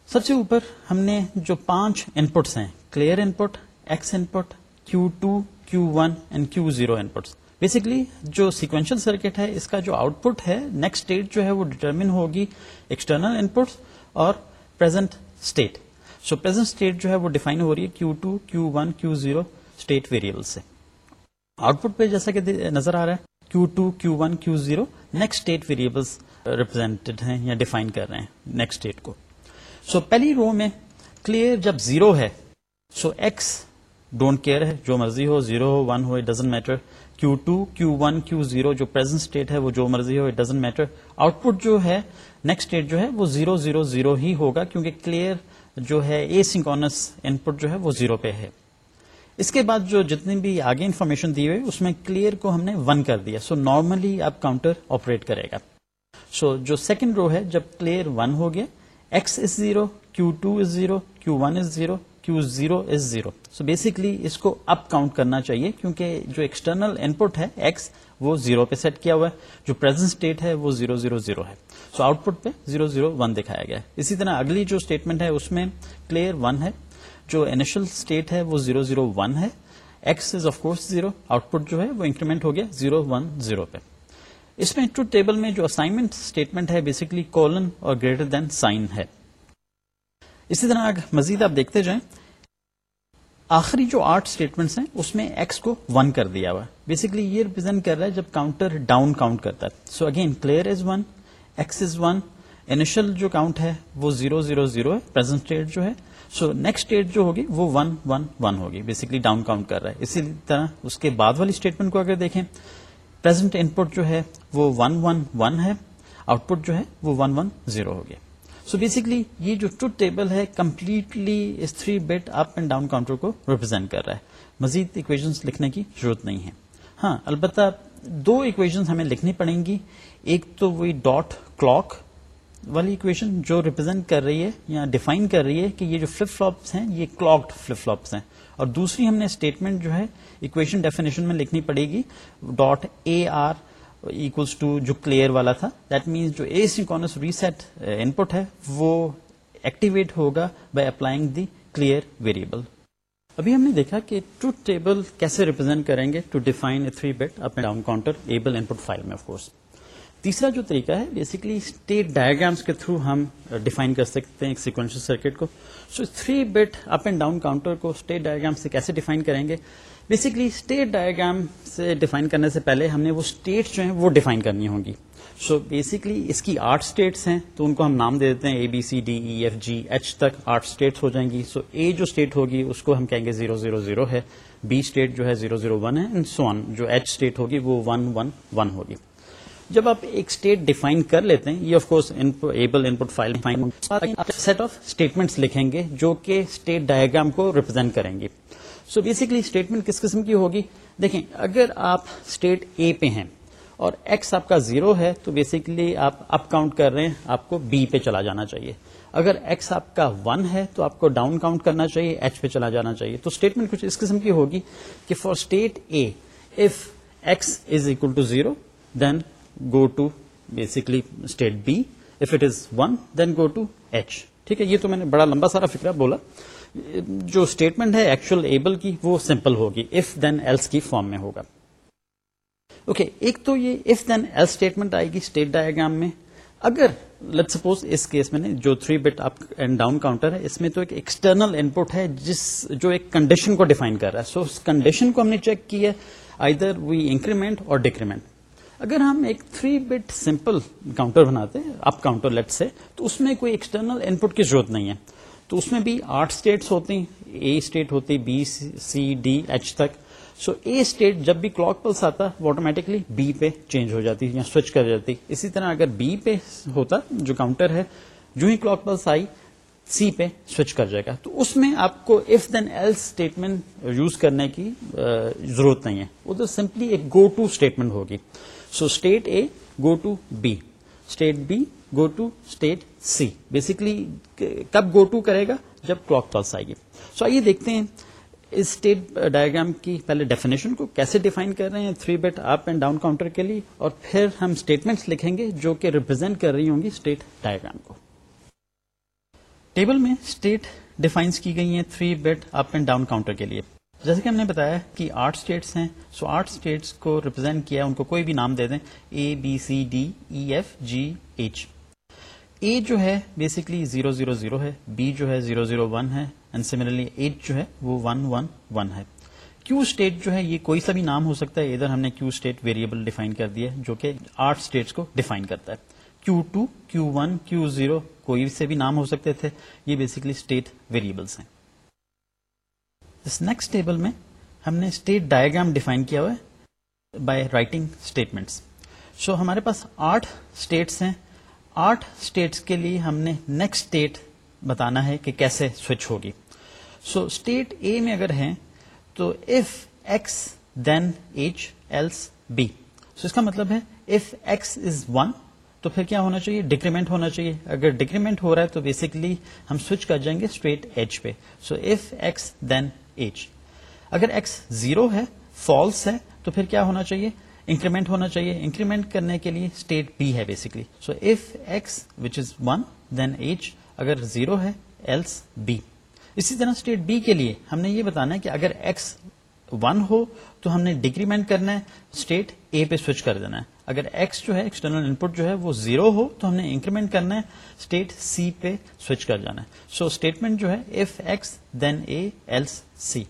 سب سے اوپر ہم نے جو پانچ ان پٹس ہیں clear input X input Q two Q one and Q zero input basically جو سیکوینشل سرکٹ ہے، اس کا جو آؤٹ پٹ ہے نیکسٹ اسٹیٹ جو ہے وہ ڈیٹرمن ہوگی ایکسٹرنل ان پٹس اور present state so present state جو ہے وہ ڈیفائن ہو رہی ہے Q two Q one Q zero state variable سے. آؤٹ پٹ پہ جیسا کہ نظر آ رہا ہے Q two Q one Q zero next state variables represented ہیں یا ڈیفائن کر رہے ہیں نیکسٹ اسٹیٹ کو. سو پہلی رو میں کلیئر جب زیرو ہے سو ایکس ڈونٹ کیئر ہے، جو مرضی ہو زیرو ہو one who it doesn't matter Q two Q one Q zero جو پرزینٹ اسٹیٹ ہے، وہ جو مرضی ہو it doesn't matter output جو ہے نیکسٹ اسٹیٹ جو ہے، وہ زیرو زیرو زیرو ہی ہوگا، کیونکہ کلیئر جو ہے اے سنکونس ان پٹ جو ہے، وہ زیرو پہ ہے. اس کے بعد جو جتنی بھی آگے انفارمیشن دی ہوئی، اس میں کلیئر کو ہم نے ون کر دیا. سو نارملی اب کاؤنٹر آپریٹ کرے گا. سو جو سیکنڈ رو ہے، جب کلیئر ون ہو گیا X is zero Q two is zero Q one is zero Q zero is zero so basically اس کو اپ کاؤنٹ کرنا چاہیے کیونکہ جو ایکسٹرنل ان پٹ ہے ایکس وہ زیرو پہ سیٹ کیا ہوا ہے جو پرزینٹ اسٹیٹ ہے وہ زیرو زیرو زیرو ہے سو آؤٹ پٹ پہ زیرو زیرو ون دکھایا گیا ہے اسی طرح اگلی جو اسٹیٹمنٹ ہے اس میں کلیئر ون ہے جو انیشل اسٹیٹ ہے وہ زیرو زیرو ون ہے X is of course zero output جو ہے وہ انکریمنٹ ہو گیا زیرو ون زیرو پہ اس میں ٹروتھ ٹیبل میں جو اسائنمنٹ اسٹیٹمنٹ ہے بیسکلی کولن اور گریٹر دین سائن ہے۔ اسی طرح مزید آپ دیکھتے جائیں۔ آخری جو آٹھ اسٹیٹمنٹس ہیں، اس میں ایکس کو ون کر دیا ہوا۔ بیسکلی یہ ریپرزینٹ کر رہا ہے جب کاؤنٹر ڈاؤن کاؤنٹ کرتا ہے۔ So again clear is one X is one initial جو کاؤنٹ ہے، وہ زیرو زیرو زیرو ہے۔ پرزینٹ اسٹیٹ جو ہے سو نیکسٹ اسٹیٹ جو ہوگی، وہ ون ون ون ہوگی۔ بیسکلی ڈاؤن کاؤنٹ کر رہا ہے۔ اسی طرح اس کے بعد والی اسٹیٹمنٹ کو اگر دیکھیں پرزینٹ ان پٹ جو ہے وہ ون ون ون ہے. آؤٹ پٹ جو ہے وہ ون ون زیرو ہو گیا. سو بیسکلی یہ جو ٹروتھ ٹیبل ہے completely us three bit up and down counter کو ریپرزینٹ کر رہا ہے. مزید اکویژ لکھنے کی ضرورت نہیں ہے. ہاں البتہ دو اکویژنس ہمیں لکھنی پڑیں گی. ایک تو وہی ڈاٹ کلاک والی اکویشن جو ریپرزینٹ کر رہی ہے یا ڈیفائن کر رہی ہے کہ یہ جو فلپ فلوپس ہیں، یہ کلاکڈ فلپ فلوپس ہیں۔ اور دوسری ہم نے اسٹیٹمنٹ جو ہے اکویشن ڈیفینیشن میں لکھنی پڑے گی۔ Dot A R equals to جو کلیئر والا تھا۔ دیٹ مینس جو اے سیکونس ریسیٹ ان پٹ ہے، وہ ایکٹیویٹ ہوگا by applying the clear variable ابھی ہم نے دیکھا کہ ٹروتھ ٹیبل کیسے ریپرزینٹ کریں گے to define three bit up down counter able input file میں آف کورس تیسرا جو طریقہ ہے بیسکلی اسٹیٹ ڈائگرامس کے تھرو ہم uh, ڈیفائن کر سکتے ہیں ایک سیکوینشل سرکٹ کو۔ So three bit up and down counter کو اسٹیٹ ڈائگرام سے کیسے ڈیفائن کریں گے؟ بیسکلی اسٹیٹ ڈائگرام سے ڈیفائن کرنے سے پہلے ہم نے وہ اسٹیٹ جو ہیں وہ ڈیفائن کرنی ہوں گی سو بیسکلی اس کی آٹھ اسٹیٹس ہیں، تو ان کو ہم نام دے دیتے ہیں A B C D E F G H تک آٹھ اسٹیٹس ہو جائیں گی۔ سو اے جو اسٹیٹ ہوگی، اس کو ہم کہیں گے زیرو زیرو زیرو ہے۔ بی اسٹیٹ جو ہے زیرو زیرو ون ہے اینڈ سو ون جو ایچ اسٹیٹ ہوگی، وہ ون ون ون ہوگی۔ جب آپ ایک اسٹیٹ ڈیفائن کر لیتے ہیں، یہ of course able input file set of statements لکھیں گے جو کہ اسٹیٹ ڈائگرام کو ریپرزینٹ کریں گے۔ سو بیسکلی اسٹیٹمنٹ کس قسم کی ہوگی؟ دیکھیں، اگر آپ اسٹیٹ اے پہ ہیں اور ایکس آپ کا زیرو ہے، تو بیسکلی آپ اپ کاؤنٹ کر رہے ہیں، آپ کو بی پہ چلا جانا چاہیے۔ اگر ایکس آپ کا ون ہے، تو آپ کو ڈاؤن کاؤنٹ کرنا چاہیے ایچ پہ چلا جانا چاہیے۔ تو اسٹیٹمنٹ کچھ اس قسم کی ہوگی کہ for state A if X is equal to zero then go to basically state B if it is one then go to H ٹھیک ہے یہ تو میں نے بڑا لمبا سارا فکر بولا۔ جو اسٹیٹمنٹ ہے ایکچوئل ایبل کی وہ سمپل ہوگی۔ اف دین ایلس کی فارم میں ہوگا۔ اوکے okay, ایک تو یہ اف دین ایل اسٹیٹمنٹ آئے گی اسٹیٹ ڈایاگرام میں۔ اگر لیٹ سپوز اس کیس میں جو three bit up and down counter ہے اس میں تو ایک ایکسٹرنل ان پٹ ہے جس جو ایک کنڈیشن کو ڈیفائن کر رہا ہے۔ سو so, اس کنڈیشن کو ہم نے چیک کی ہے آئی در وی انکریمنٹ اور ڈیکریمنٹ اگر ہم ایک تھری بٹ سمپل کاؤنٹر بناتے اپ کاؤنٹر لیٹ سے تو اس میں کوئی ایکسٹرنل ان پٹ کی ضرورت نہیں ہے۔ تو اس میں بھی آٹھ اسٹیٹس ہوتی ہیں۔ اے اسٹیٹ ہوتی بی سی ڈی ایچ تک۔ سو اے اسٹیٹ جب بھی کلاک پلس آتا، وہ آٹومیٹکلی بی پہ چینج ہو جاتی یا سوئچ کر جاتی۔ اسی طرح اگر بی پہ ہوتا، جو کاؤنٹر ہے، جو ہی کلاک پلس آئی سی پہ سوئچ کر جائے گا۔ تو اس میں آپ کو if then else statement use کرنے کی ضرورت نہیں ہے۔ وہ تو سمپلی ایک گو ٹو اسٹیٹمنٹ ہوگی۔ So state A go to B state B go to state C basically کب گو ٹو کرے گا جب کلاک پلس آئے گی سو آئیے دیکھتے ہیں اس اسٹیٹ ڈائگرام کی پہلے ڈیفینیشن کو کیسے ڈیفائن کر رہے ہیں three bit up and down counter کے لیے اور پھر ہم اسٹیٹمنٹس لکھیں گے جو کہ ریپرزینٹ کر رہی ہوں گی اسٹیٹ ڈائگرام کو ٹیبل میں اسٹیٹ ڈیفائنس کی گئی ہیں three bit up and down counter کے لیے جیسے کہ ہم نے بتایا کہ آٹھ اسٹیٹس ہیں سو آٹھ اسٹیٹس کو ریپرزینٹ کیا، ان کو کوئی بھی نام دے دیں۔ A B C D E F G H A جو ہے بیسکلی زیرو زیرو زیرو ہے۔ بی جو ہے زیرو زیرو ون ہے۔ اینڈ سملرلی ایچ جو ہے، وہ ون ون ون ہے۔ کیو اسٹیٹ جو ہے، یہ کوئی سا بھی نام ہو سکتا ہے۔ ادھر ہم نے کیو اسٹیٹ ویریبل ڈیفائن کر دیا جو کہ آٹھ اسٹیٹس کو ڈیفائن کرتا ہے۔ Q two Q one Q zero کوئی سے بھی نام ہو سکتے تھے۔ یہ بیسکلی اسٹیٹ ویریبلس ہیں۔ اس نیکسٹ ٹیبل میں ہم نے اسٹیٹ ڈائگرام ڈیفائن کیا ہوا ہے بائی رائٹنگ اسٹیٹمنٹس سو ہمارے پاس آٹھ اسٹیٹس ہیں. آٹھ اسٹیٹس کے لیے ہم نے نیکسٹ اسٹیٹ بتانا ہے کہ کیسے سوئچ ہوگی. سو اسٹیٹ اے میں اگر ہیں تو if X then H else B so اس کا مطلب ہے اف ایکس از ون تو پھر کیا ہونا چاہیے؟ ڈیکریمنٹ ہونا چاہیے. اگر ڈیکریمنٹ ہو رہا ہے تو بیسکلی ہم سوئچ کر جائیں گے اسٹریٹ ایچ پہ. So if X then H اگر ایکس زیرو ہے فالس ہے، تو پھر کیا ہونا چاہیے؟ انکریمنٹ ہونا چاہیے. انکریمنٹ کرنے کے لیے اسٹیٹ بی ہے basically so if X which is one then H اگر زیرو ہے ایلس بی اسی طرح اسٹیٹ بی کے لیے ہم نے یہ بتانا ہے کہ اگر ایکس ون ہو تو ہم نے ڈیکریمنٹ کرنا ہے اسٹیٹ اے پہ سوئچ کر دینا ہے. اگر ایکس جو ہے ایکسٹرنل ان پٹ جو ہے، وہ زیرو ہو، تو ہم نے انکریمنٹ کرنا ہے اسٹیٹ سی پہ سوئچ کر جانا ہے. سو اسٹیٹمنٹ جو ہے if X then A else C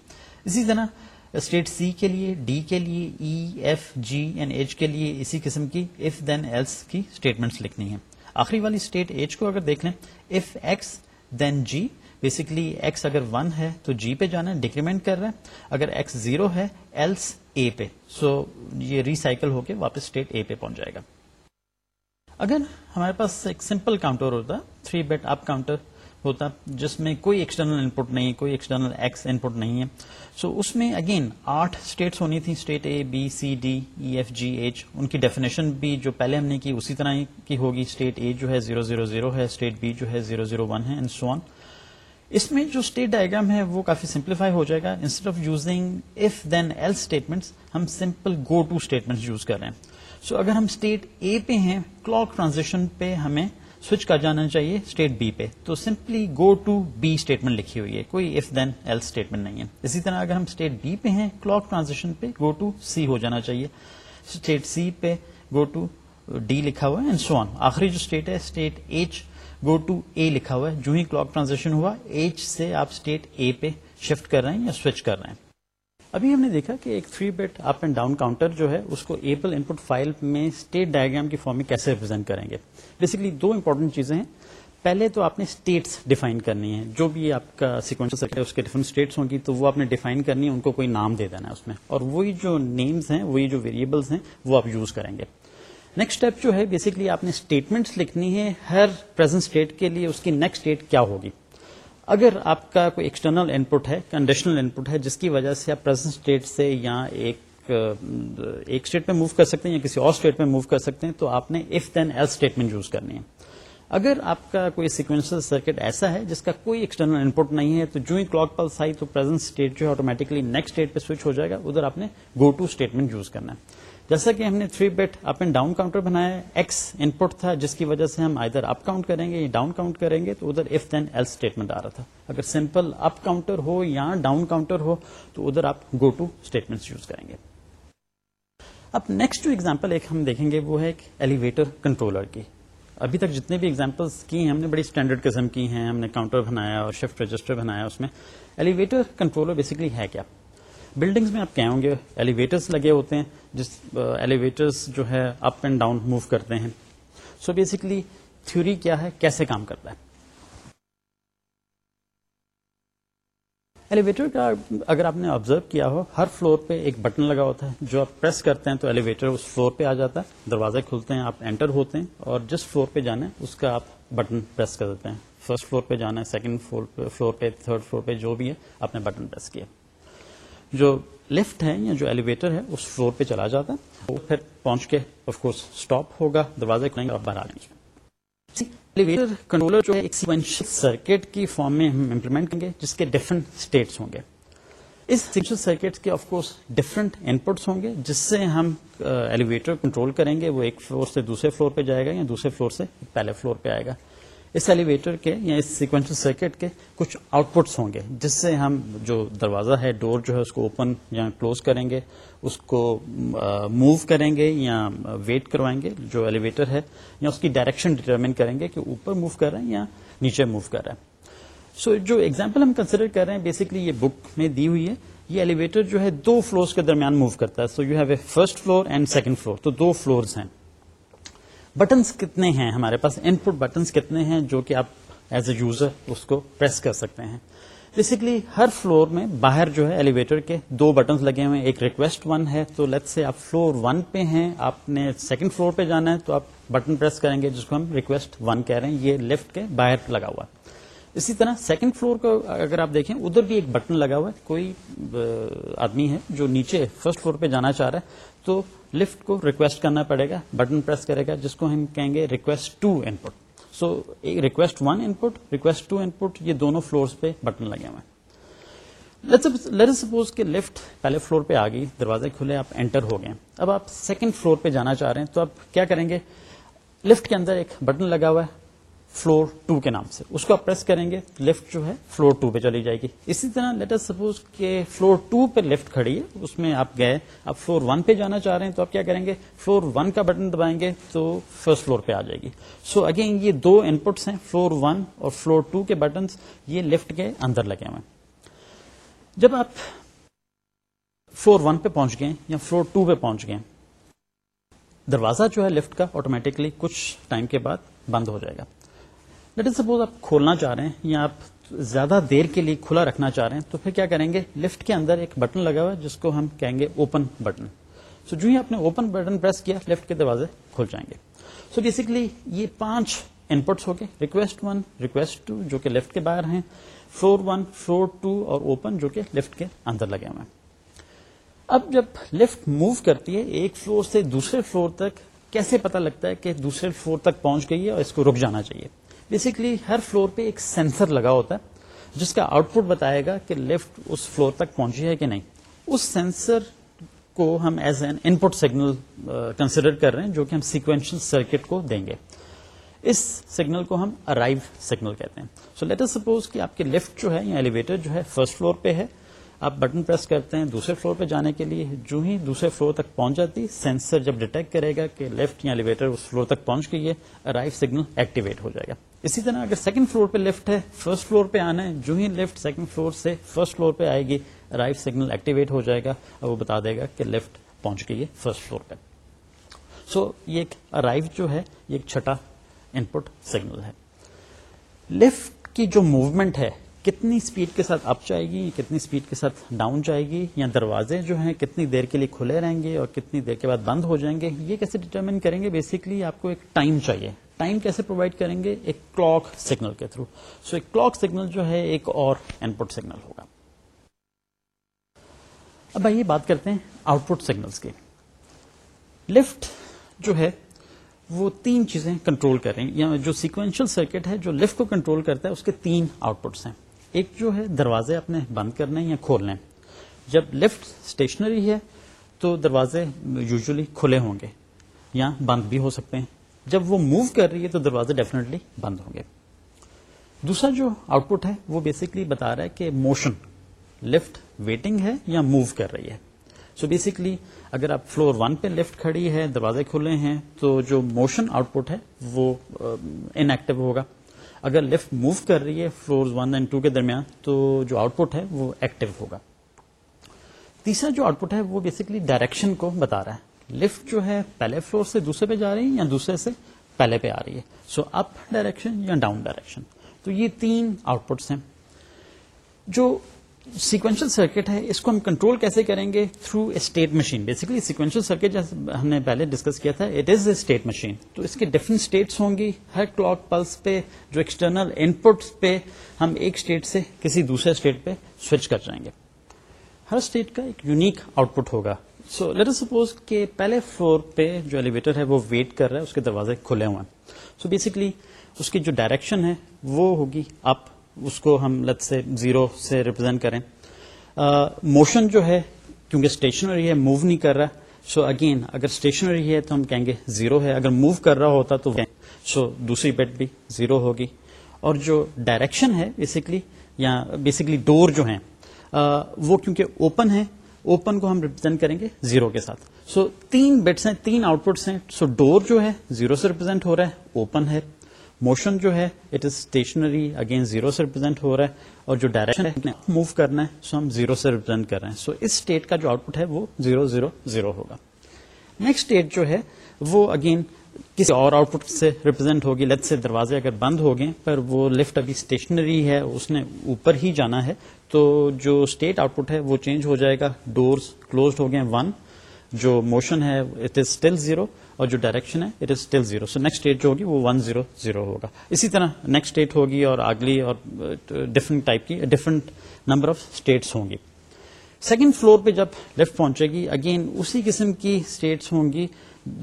اسی طرح اسٹیٹ سی کے لیے ڈی کے لیے E F G and H کے لیے اسی قسم کی اف دین ایلس کی اسٹیٹمنٹس لکھنی ہے آخری والی اسٹیٹ ایچ کو اگر دیکھ لیں if X then G basically X اگر ون ہے تو جی پہ جانا ہے ڈیکریمنٹ کر رہا ہے. اگر ایکس زیرو ہے ایلس اے پہ. سو یہ ریسائکل ہو کے واپس اسٹیٹ اے پہ پہنچ جائے گا. اگر ہمارے پاس ایک سمپل کاؤنٹر ہوتا تھری بیٹ اپ کاؤنٹر ہوتا جس میں کوئی ایکسٹرنل ان پٹ نہیں کوئی ایکسٹرنل ایکس ان پٹ نہیں ہے. سو so, اس میں اگین آٹھ اسٹیٹس ہونی تھی state A B C D E F G H ان کی ڈیفینیشن بھی جو پہلے ہم نے کی اسی طرح کی ہوگی. اسٹیٹ اے جو ہے زیرو زیرو زیرو ہے اسٹیٹ بی جو ہے زیرو زیرو ون ہے سو آن اس میں جو اسٹیٹ ڈائگرام ہے وہ کافی سمپلیفائی ہو جائے گا. Instead of using if then else statement ہم simple go to statement use کر رہے ہیں. سو so, اگر ہم اسٹیٹ اے پہ ہیں کلاک ٹرانزیکشن پہ ہمیں سوئچ کر جانا چاہیے اسٹیٹ بی پہ. تو simply go to B statement لکھی ہوئی ہے. کوئی اف دین ایل اسٹیٹمنٹ نہیں ہے. اسی طرح اگر ہم اسٹیٹ بی پہ ہیں کلاک ٹرانزیکشن پہ گو ٹو سی ہو جانا چاہیے. اسٹیٹ سی پہ گو ٹو ڈی لکھا ہوا ہے اینڈ سو آن آخری جو اسٹیٹ ہے state H go to A لکھا ہوا ہے۔ جو ہی کلاک ٹرانزیکشن ہوا، ایچ سے آپ اسٹیٹ اے پہ شفٹ کر رہے ہیں یا سوئچ کر رہے ہیں۔ ابھی ہم نے دیکھا کہ ایک three bit up and down counter جو ہے، اس کو ایپل ان پٹ فائل میں اسٹیٹ ڈائگرام کی فارم میں کیسے ریپرزینٹ کریں گے۔ بیسکلی دو امپورٹنٹ چیزیں ہیں۔ پہلے تو آپ نے اسٹیٹس ڈیفائن کرنی ہے جو بھی آپ کا سیکوینس ہے، اس کے ڈفرنٹ اسٹیٹس ہوں گی، تو وہ آپ نے ڈیفائن کرنی ہے، ان کو کوئی نام دے دینا ہے اس میں۔ اور وہی جو نیمز ہیں، وہی جو ویریبلس ہیں، وہ آپ یوز کریں گے۔ نیکسٹ اسٹیپ جو ہے بیسکلی آپ نے اسٹیٹمنٹس لکھنی ہے ہر پرزینٹ اسٹیٹ کے لیے، اس کی نیکسٹ اسٹیٹ کیا ہوگی؟ اگر آپ کا کوئی ایکسٹرنل ان پٹ ہے کنڈیشنل ان پٹ ہے، جس کی وجہ سے آپ پرزینٹ اسٹیٹ سے یا ایک ایک اسٹیٹ میں موو کر سکتے ہیں یا کسی اور اسٹیٹ میں موو کر سکتے ہیں، تو آپ نے if then else statement use کرنی ہے۔ اگر آپ کا کوئی سیکوینشل سرکٹ ایسا ہے جس کا کوئی ایکسٹرنل ان پٹ نہیں ہے، تو جو ہی کلاک پلس آئی تو پرزینٹ اسٹیٹ جو ہے آٹومیٹکلی نیکسٹ اسٹیٹ پہ سوئچ ہو جائے گا، ادھر آپ نے گو ٹو اسٹیٹمنٹ یوز کرنا ہے۔ جیسا کہ ہم نے three bit up and down counter بنایا ایکس ان پٹ تھا، جس کی وجہ سے ہم ادھر اپ کاؤنٹ کریں گے یا ڈاؤن کاؤنٹ کریں گے، تو ادھر اف دین ایل اسٹیٹمنٹ آ رہا تھا۔ اگر سمپل اپ کاؤنٹر ہو یا ڈاؤن کاؤنٹر ہو، تو ادھر آپ گو ٹو اسٹیٹمنٹ یوز کریں گے۔ اب نیکسٹ جو ایگزامپل ایک ہم دیکھیں گے، وہ ہے ایک ایلیویٹر کنٹرولر کی۔ ابھی تک جتنے بھی ایگزامپلس کی ہیں، ہم نے بڑی اسٹینڈرڈ قسم کی ہیں۔ ہم نے کاؤنٹر بنایا اور شفٹ رجسٹر بنایا اس میں۔ ایلیویٹر کنٹرولر بیسکلی ہے کیا؟ بلڈنگس میں آپ کیا ہوں گے؟ ایلیویٹرس لگے ہوتے ہیں، جس ایلیویٹرس جو ہے اپ اینڈ ڈاؤن موو کرتے ہیں۔ سو بیسکلی تھیوری کیا ہے؟ کیسے کام کرتا ہے؟ ایلیویٹر کا اگر آپ نے آبزرو کیا ہو، ہر فلور پہ ایک بٹن لگا ہوتا ہے۔ جو آپ پریس کرتے ہیں تو ایلیویٹر اس فلور پہ آ جاتا ہے۔ دروازے کھلتے ہیں، آپ انٹر ہوتے ہیں اور جس فلور پہ جانا ہے، اس کا آپ بٹن پریس کر دیتے ہیں۔ فرسٹ فلور پہ جانا ہے سیکنڈ فلور پہ تھرڈ فلور پہ جو بھی ہے، آپ نے بٹن پریس کیا۔ جو لفٹ ہے یا جو ایلیویٹر ہے، اس فلور پہ چلا جاتا ہے۔ وہ پھر پہنچ کے آف کورس اسٹاپ ہوگا، دروازے کھلیں گے اور باہر آ جائیں گے۔ ایلیویٹر کنٹرولر جو ہے، ایک سیکوینشل سرکٹ کی فارم میں ہم امپلیمنٹ کریں گے، جس کے ڈفرنٹ اسٹیٹس ہوں گے۔ اس سیکوینشل سرکٹ کے آف کورس ڈفرنٹ انپٹس ہوں گے، جس سے ہم uh, ایلیویٹر کنٹرول کریں گے۔ وہ ایک فلور سے دوسرے فلور پہ جائے گا یا دوسرے فلور سے پہلے فلور پہ آئے گا۔ اس ایلیویٹر کے یا اس سیکوینشل سرکٹ کے کچھ آؤٹ پٹس ہوں گے جس سے ہم جو دروازہ ہے ڈور جو ہے اس کو اوپن یا کلوز کریں گے اس کو موو کریں گے یا ویٹ کروائیں گے جو ایلیویٹر ہے یا اس کی ڈائریکشن ڈٹرمن کریں گے کہ اوپر موو کر رہے ہیں یا نیچے موو کر رہے ہیں۔ سو so, جو ایگزامپل ہم کنسیڈر کر رہے ہیں بیسکلی یہ بک میں دی ہوئی ہے یہ ایلیویٹر جو ہے دو فلورس کے درمیان موو کرتا ہے۔ So you have a first floor and second floor تو دو فلورز ہیں۔ بٹنس کتنے ہیں ہمارے پاس؟ ان پٹ بٹنس کتنے ہیں جو کہ آپ ایز اے یوزر اس کو پریس کر سکتے ہیں؟ بیسکلی ہر فلور میں باہر جو ہے ایلیویٹر کے دو بٹنس لگے ہوئے ایک ریکویسٹ ون ہے، تو لیٹ سے آپ فلور ون پہ ہیں، آپ نے سیکنڈ فلور پہ جانا ہے، تو آپ بٹن پریس کریں گے، جس کو ہم ریکویسٹ ون کہہ رہے ہیں، یہ لیفٹ کے باہر لگا ہوا اسی طرح سیکنڈ فلور کو اگر آپ دیکھیں، ادھر بھی ایک بٹن لگا ہوا ہے۔ کوئی آدمی ہے جو نیچے فرسٹ فلور پہ جانا چاہ رہا ہے، تو لفٹ کو ریکویسٹ کرنا پڑے گا۔ بٹن پریس کرے گا، جس کو ہم کہیں گے request two input so request one input request two input یہ دونوں فلور پہ بٹن لگے ہوئے لیٹ سپوز کہ لفٹ پہلے فلور پہ آ گئی، دروازے کھلے، آپ انٹر ہو گئے اب آپ سیکنڈ فلور پہ جانا چاہ رہے ہیں، تو آپ کیا کریں گے؟ لفٹ کے اندر ایک بٹن لگا ہوا ہے۔ فلور ٹو کے نام سے۔ اس کو آپ پریس کریں گے لفٹ جو ہے فلور ٹو پہ چلی جائے گی۔ اسی طرح لیٹر سپوز کہ فلور ٹو پہ لفٹ کھڑی ہے، اس میں آپ گئے، آپ فلور ون پہ جانا چاہ رہے ہیں تو آپ کیا کریں گے؟ فلور ون کا بٹن دبائیں گے تو فرسٹ فلور پہ آ جائے گی۔ سو so اگین یہ دو انپٹس ہیں فلور ون اور فلور ٹو کے بٹنس یہ لفٹ کے اندر لگے ہوئے جب آپ فلور ون پہ پہنچ گئے یا فلور ٹو پہ پہنچ گئے، دروازہ جو ہے لفٹ کا آٹومیٹکلی کچھ ٹائم کے بعد بند ہو جائے گا۔ لیٹ از سپوز آپ کھولنا چاہ رہے ہیں یا آپ زیادہ دیر کے لیے کھلا رکھنا چاہ رہے ہیں، تو پھر کیا کریں گے؟ لفٹ کے اندر ایک بٹن لگا ہوا ہے، جس کو ہم کہیں گے اوپن بٹن سو جو ہی آپ نے اوپن بٹن پریس کیا لفٹ کے دروازے کھل جائیں گے. سو بیسکلی یہ پانچ انپٹس ہو گئے ریکویسٹ ون ریکویسٹ ٹو جو کہ لیفٹ کے باہر ہیں. فلور ون فلور ٹو اور اوپن جو کہ لفٹ کے اندر لگے ہوئے ہیں. اب جب لفٹ موو کرتی ہے، ایک فلور سے دوسرے فلور تک کیسے پتا لگتا ہے کہ دوسرے فلور تک پہنچ گئی ہے اور اس کو رک جانا چاہیے؟ بیسکلی ہر فلور پہ ایک سینسر لگا ہوتا ہے جس کا آؤٹ پٹ بتائے گا کہ لفٹ اس فلور تک پہنچی ہے کہ نہیں۔ اس سینسر کو ہم as an input signal consider کر رہے ہیں جو کہ ہم سیکوینشل سرکٹ کو دیں گے۔ اس سگنل کو ہم ارائیو سگنل کہتے ہیں۔ سو لیٹر سپوز کہ آپ کے لفٹ جو ہے یا ایلیویٹر جو ہے فرسٹ فلور پہ ہے۔ آپ بٹن پریس کرتے ہیں دوسرے فلور پہ جانے کے لیے۔ جو ہی دوسرے فلور تک پہنچ جاتی سینسر جب ڈیٹیکٹ کرے گا کہ لیفٹ یا ایلیویٹر اس فلور تک پہنچ گئی ہے ارائیو سگنل ایکٹیویٹ ہو جائے گا۔ اسی طرح اگر سیکنڈ فلور پہ لفٹ ہے فرسٹ فلور پہ آنا ہے، جو ہی لفٹ سیکنڈ فلور سے فرسٹ فلور پہ آئے گی رائٹ سگنل ایکٹیویٹ ہو جائے گا اور وہ بتا دے گا کہ لفٹ پہنچ گئی ہے فرسٹ فلور پہ۔ سو یہ ایک ارائیو جو ہے، یہ ایک چھٹا ان پٹ سگنل ہے۔ لفٹ کی جو موومنٹ ہے، کتنی اسپیڈ کے ساتھ اپ جائے گی، کتنی اسپیڈ کے ساتھ ڈاؤن جائے گی، یا دروازے جو ہیں کتنی دیر کے لیے کھلے رہیں گے اور کتنی دیر کے بعد بند ہو جائیں گے، یہ کیسے ڈیٹرمن کریں گے؟ بیسکلی آپ کو ایک ٹائم چاہیے۔ ٹائم کیسے پرووائڈ کریں گے؟ ایک کلاک سگنل کے تھرو سو ایک کلاک سگنل جو ہے ایک اور ان پٹ سگنل ہوگا. اب آئیے بات کرتے ہیں آؤٹ پٹ سگنلس کے لفٹ جو ہے وہ تین چیزیں کنٹرول کر ہیں. یا جو سیکوینشل سرکٹ ہے جو لفٹ کو کنٹرول کرتا ہے، اس کے تین آؤٹ پٹس ہیں. ایک جو ہے دروازے اپنے بند کرنے یا کھولنے. جب لفٹ اسٹیشنری ہے تو دروازے یوزلی کھلے ہوں گے یا بند بھی ہو سکتے ہیں. جب وہ موو کر رہی ہے تو دروازے ڈیفینیٹلی بند ہوں گے۔ دوسرا جو آؤٹ پٹ ہے وہ بیسکلی بتا رہا ہے کہ موشن لفٹ ویٹنگ ہے یا موو کر رہی ہے۔ سو so بیسکلی اگر آپ فلور ون پہ لفٹ کھڑی ہے، دروازے کھلے ہیں، تو جو موشن آؤٹ پٹ ہے وہ uh, ان ایکٹیو ہوگا۔ اگر لفٹ موو کر رہی ہے فلور ون اینڈ ٹو کے درمیان، تو جو آؤٹ پٹ ہے وہ ایکٹیو ہوگا۔ تیسرا جو آؤٹ پٹ ہے وہ بیسکلی ڈائریکشن کو بتا رہا ہے۔ لفٹ جو ہے پہلے فلور سے دوسرے پہ جا رہی ہے یا دوسرے سے پہلے پہ آ رہی ہے؟ سو اپ ڈائریکشن یا ڈاؤن ڈائریکشن تو یہ تین آؤٹ پٹس ہیں. جو سیکوینشل سرکٹ ہے، اس کو ہم کنٹرول کیسے کریں گے؟ Through a state machine basically sequential circuit جیسے ہم نے پہلے ڈسکس کیا تھا it is a state machine تو اس کے ڈفرنٹ اسٹیٹس ہوں گی، ہر کلاک پلس پہ، جو ایکسٹرنل ان پٹس پہ ہم ایک اسٹیٹ سے کسی دوسرے اسٹیٹ پہ سوئچ کر جائیں گے. ہر اسٹیٹ کا ایک یونیک آؤٹ پٹ ہوگا. سو لیٹ سپوز کہ پہلے فلور پہ جو ایلیویٹر ہے وہ ویٹ کر رہا ہے، اس کے دروازے کھلے ہوئے ہیں۔ سو بیسکلی اس کی جو ڈائریکشن ہے وہ ہوگی اپ اس کو ہم لت سے زیرو سے ریپرزینٹ کریں۔ موشن جو ہے، کیونکہ اسٹیشنری ہے موو نہیں کر رہا۔ سو اگین اگر اسٹیشنری ہے تو ہم کہیں گے زیرو ہے۔ اگر موو کر رہا ہوتا تو سو دوسری بیٹ بھی زیرو ہوگی۔ اور جو ڈائریکشن ہے بیسکلی یا بیسکلی ڈور جو ہیں وہ کیونکہ اوپن ہے اوپن کو ہم ریپرزینٹ کریں گے زیرو کے ساتھ۔ سو so, تین بٹس ہیں تین آؤٹ پٹس ہیں۔ سو so, ڈور جو ہے زیرو سے ریپرزینٹ ہو رہا ہے اوپن ہے۔ موشن جو ہے it is stationary again zero سے ریپرزینٹ ہو رہا ہے۔ اور جو ڈائریکشن ہے موو کرنا ہے سو so ہم زیرو سے ریپرزینٹ کر رہے ہیں۔ سو so, اس اسٹیٹ کا جو آؤٹ پٹ ہے وہ زیرو زیرو زیرو ہوگا۔ نیکسٹ اسٹیٹ جو ہے وہ اگین کسی اور آؤٹ پٹ سے ریپرزینٹ ہوگی۔ لت سے دروازے اگر بند ہو گئے پر وہ لفٹ ابھی اسٹیشنری ہے اس نے اوپر ہی جانا ہے۔ تو جو اسٹیٹ آؤٹ پٹ ہے وہ چینج ہو جائے گا. ڈورس کلوزڈ ہو گئے ون جو موشن ہے اٹ از اسٹل زیرو اور جو ڈائریکشن ہے it is still zero so next state جو ہوگی، وہ ون زیرو زیرو ہوگا. اسی طرح نیکسٹ اسٹیٹ ہوگی اور اگلی اور uh, ڈفرنٹ ٹائپ کی ڈفرنٹ نمبر آف اسٹیٹس ہوں گی. سیکنڈ فلور پہ جب لیفٹ پہنچے گی اگین اسی قسم کی اسٹیٹس ہوں گی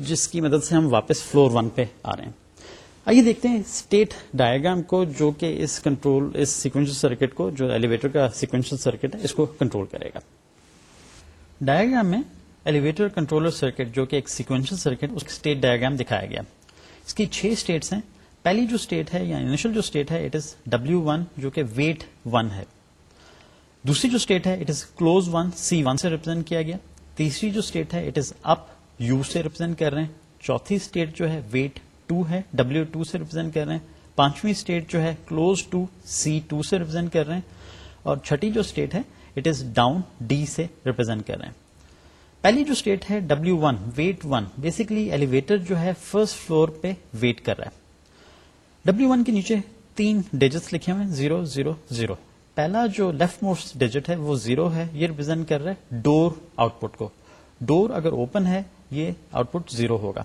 جس کی مدد سے ہم واپس فلور ون پہ آ رہے ہیں. آئیے دیکھتے ہیں اسٹیٹ ڈائگرام کو جو کہ اس کنٹرول اس سیکوینشل سرکٹ کو جو ایلیویٹر کا سیکوینشل سرکٹ ہے، اس کو کنٹرول کرے گا۔ ڈائگرام میں ایلیویٹر کنٹرولر سرکٹ جو کہ ایک سیکوینشل سرکٹ اس اسٹیٹ ڈائگرام دکھایا گیا۔ اس کی چھ اسٹیٹس ہیں۔ پہلی جو اسٹیٹ ہے یا انیشل جو اسٹیٹ ہے اٹ از ڈبلو ون جو کہ ویٹ ون ہے۔ دوسری جو اسٹیٹ ہے it is close one C one سے ریپرزینٹ کیا گیا۔ تیسری جو اسٹیٹ ہے اٹ از اپ یو سے ریپرزینٹ کر رہے ہیں۔ چوتھی اسٹیٹ جو ہے ویٹ ٹو ہے ڈبلو ٹو سے ریپرزینٹ کر رہے ہیں. پانچویں اسٹیٹ جو ہے کلوز ٹو سی ٹو سے ریپرزینٹ کر رہے ہیں. اور چھٹی جو اسٹیٹ ہے اٹ از ڈاؤن ڈی سے ریپرزینٹ کر رہے ہیں. پہلی جو اسٹیٹ ہے W one wait one basically elevator جو ہے فرسٹ فلور پہ ویٹ کر رہا ہے. ڈبلو ون کے نیچے تین ڈیجٹس لکھے ہوئے زیرو زیرو زیرو پہلا جو لیفٹ موسٹ ڈیجٹ ہے، وہ زیرو ہے، یہ ریپرزینٹ کر رہا ہے ڈور آؤٹ پٹ کو. ڈور اگر اوپن ہے، یہ آؤٹ پٹ زیرو ہوگا.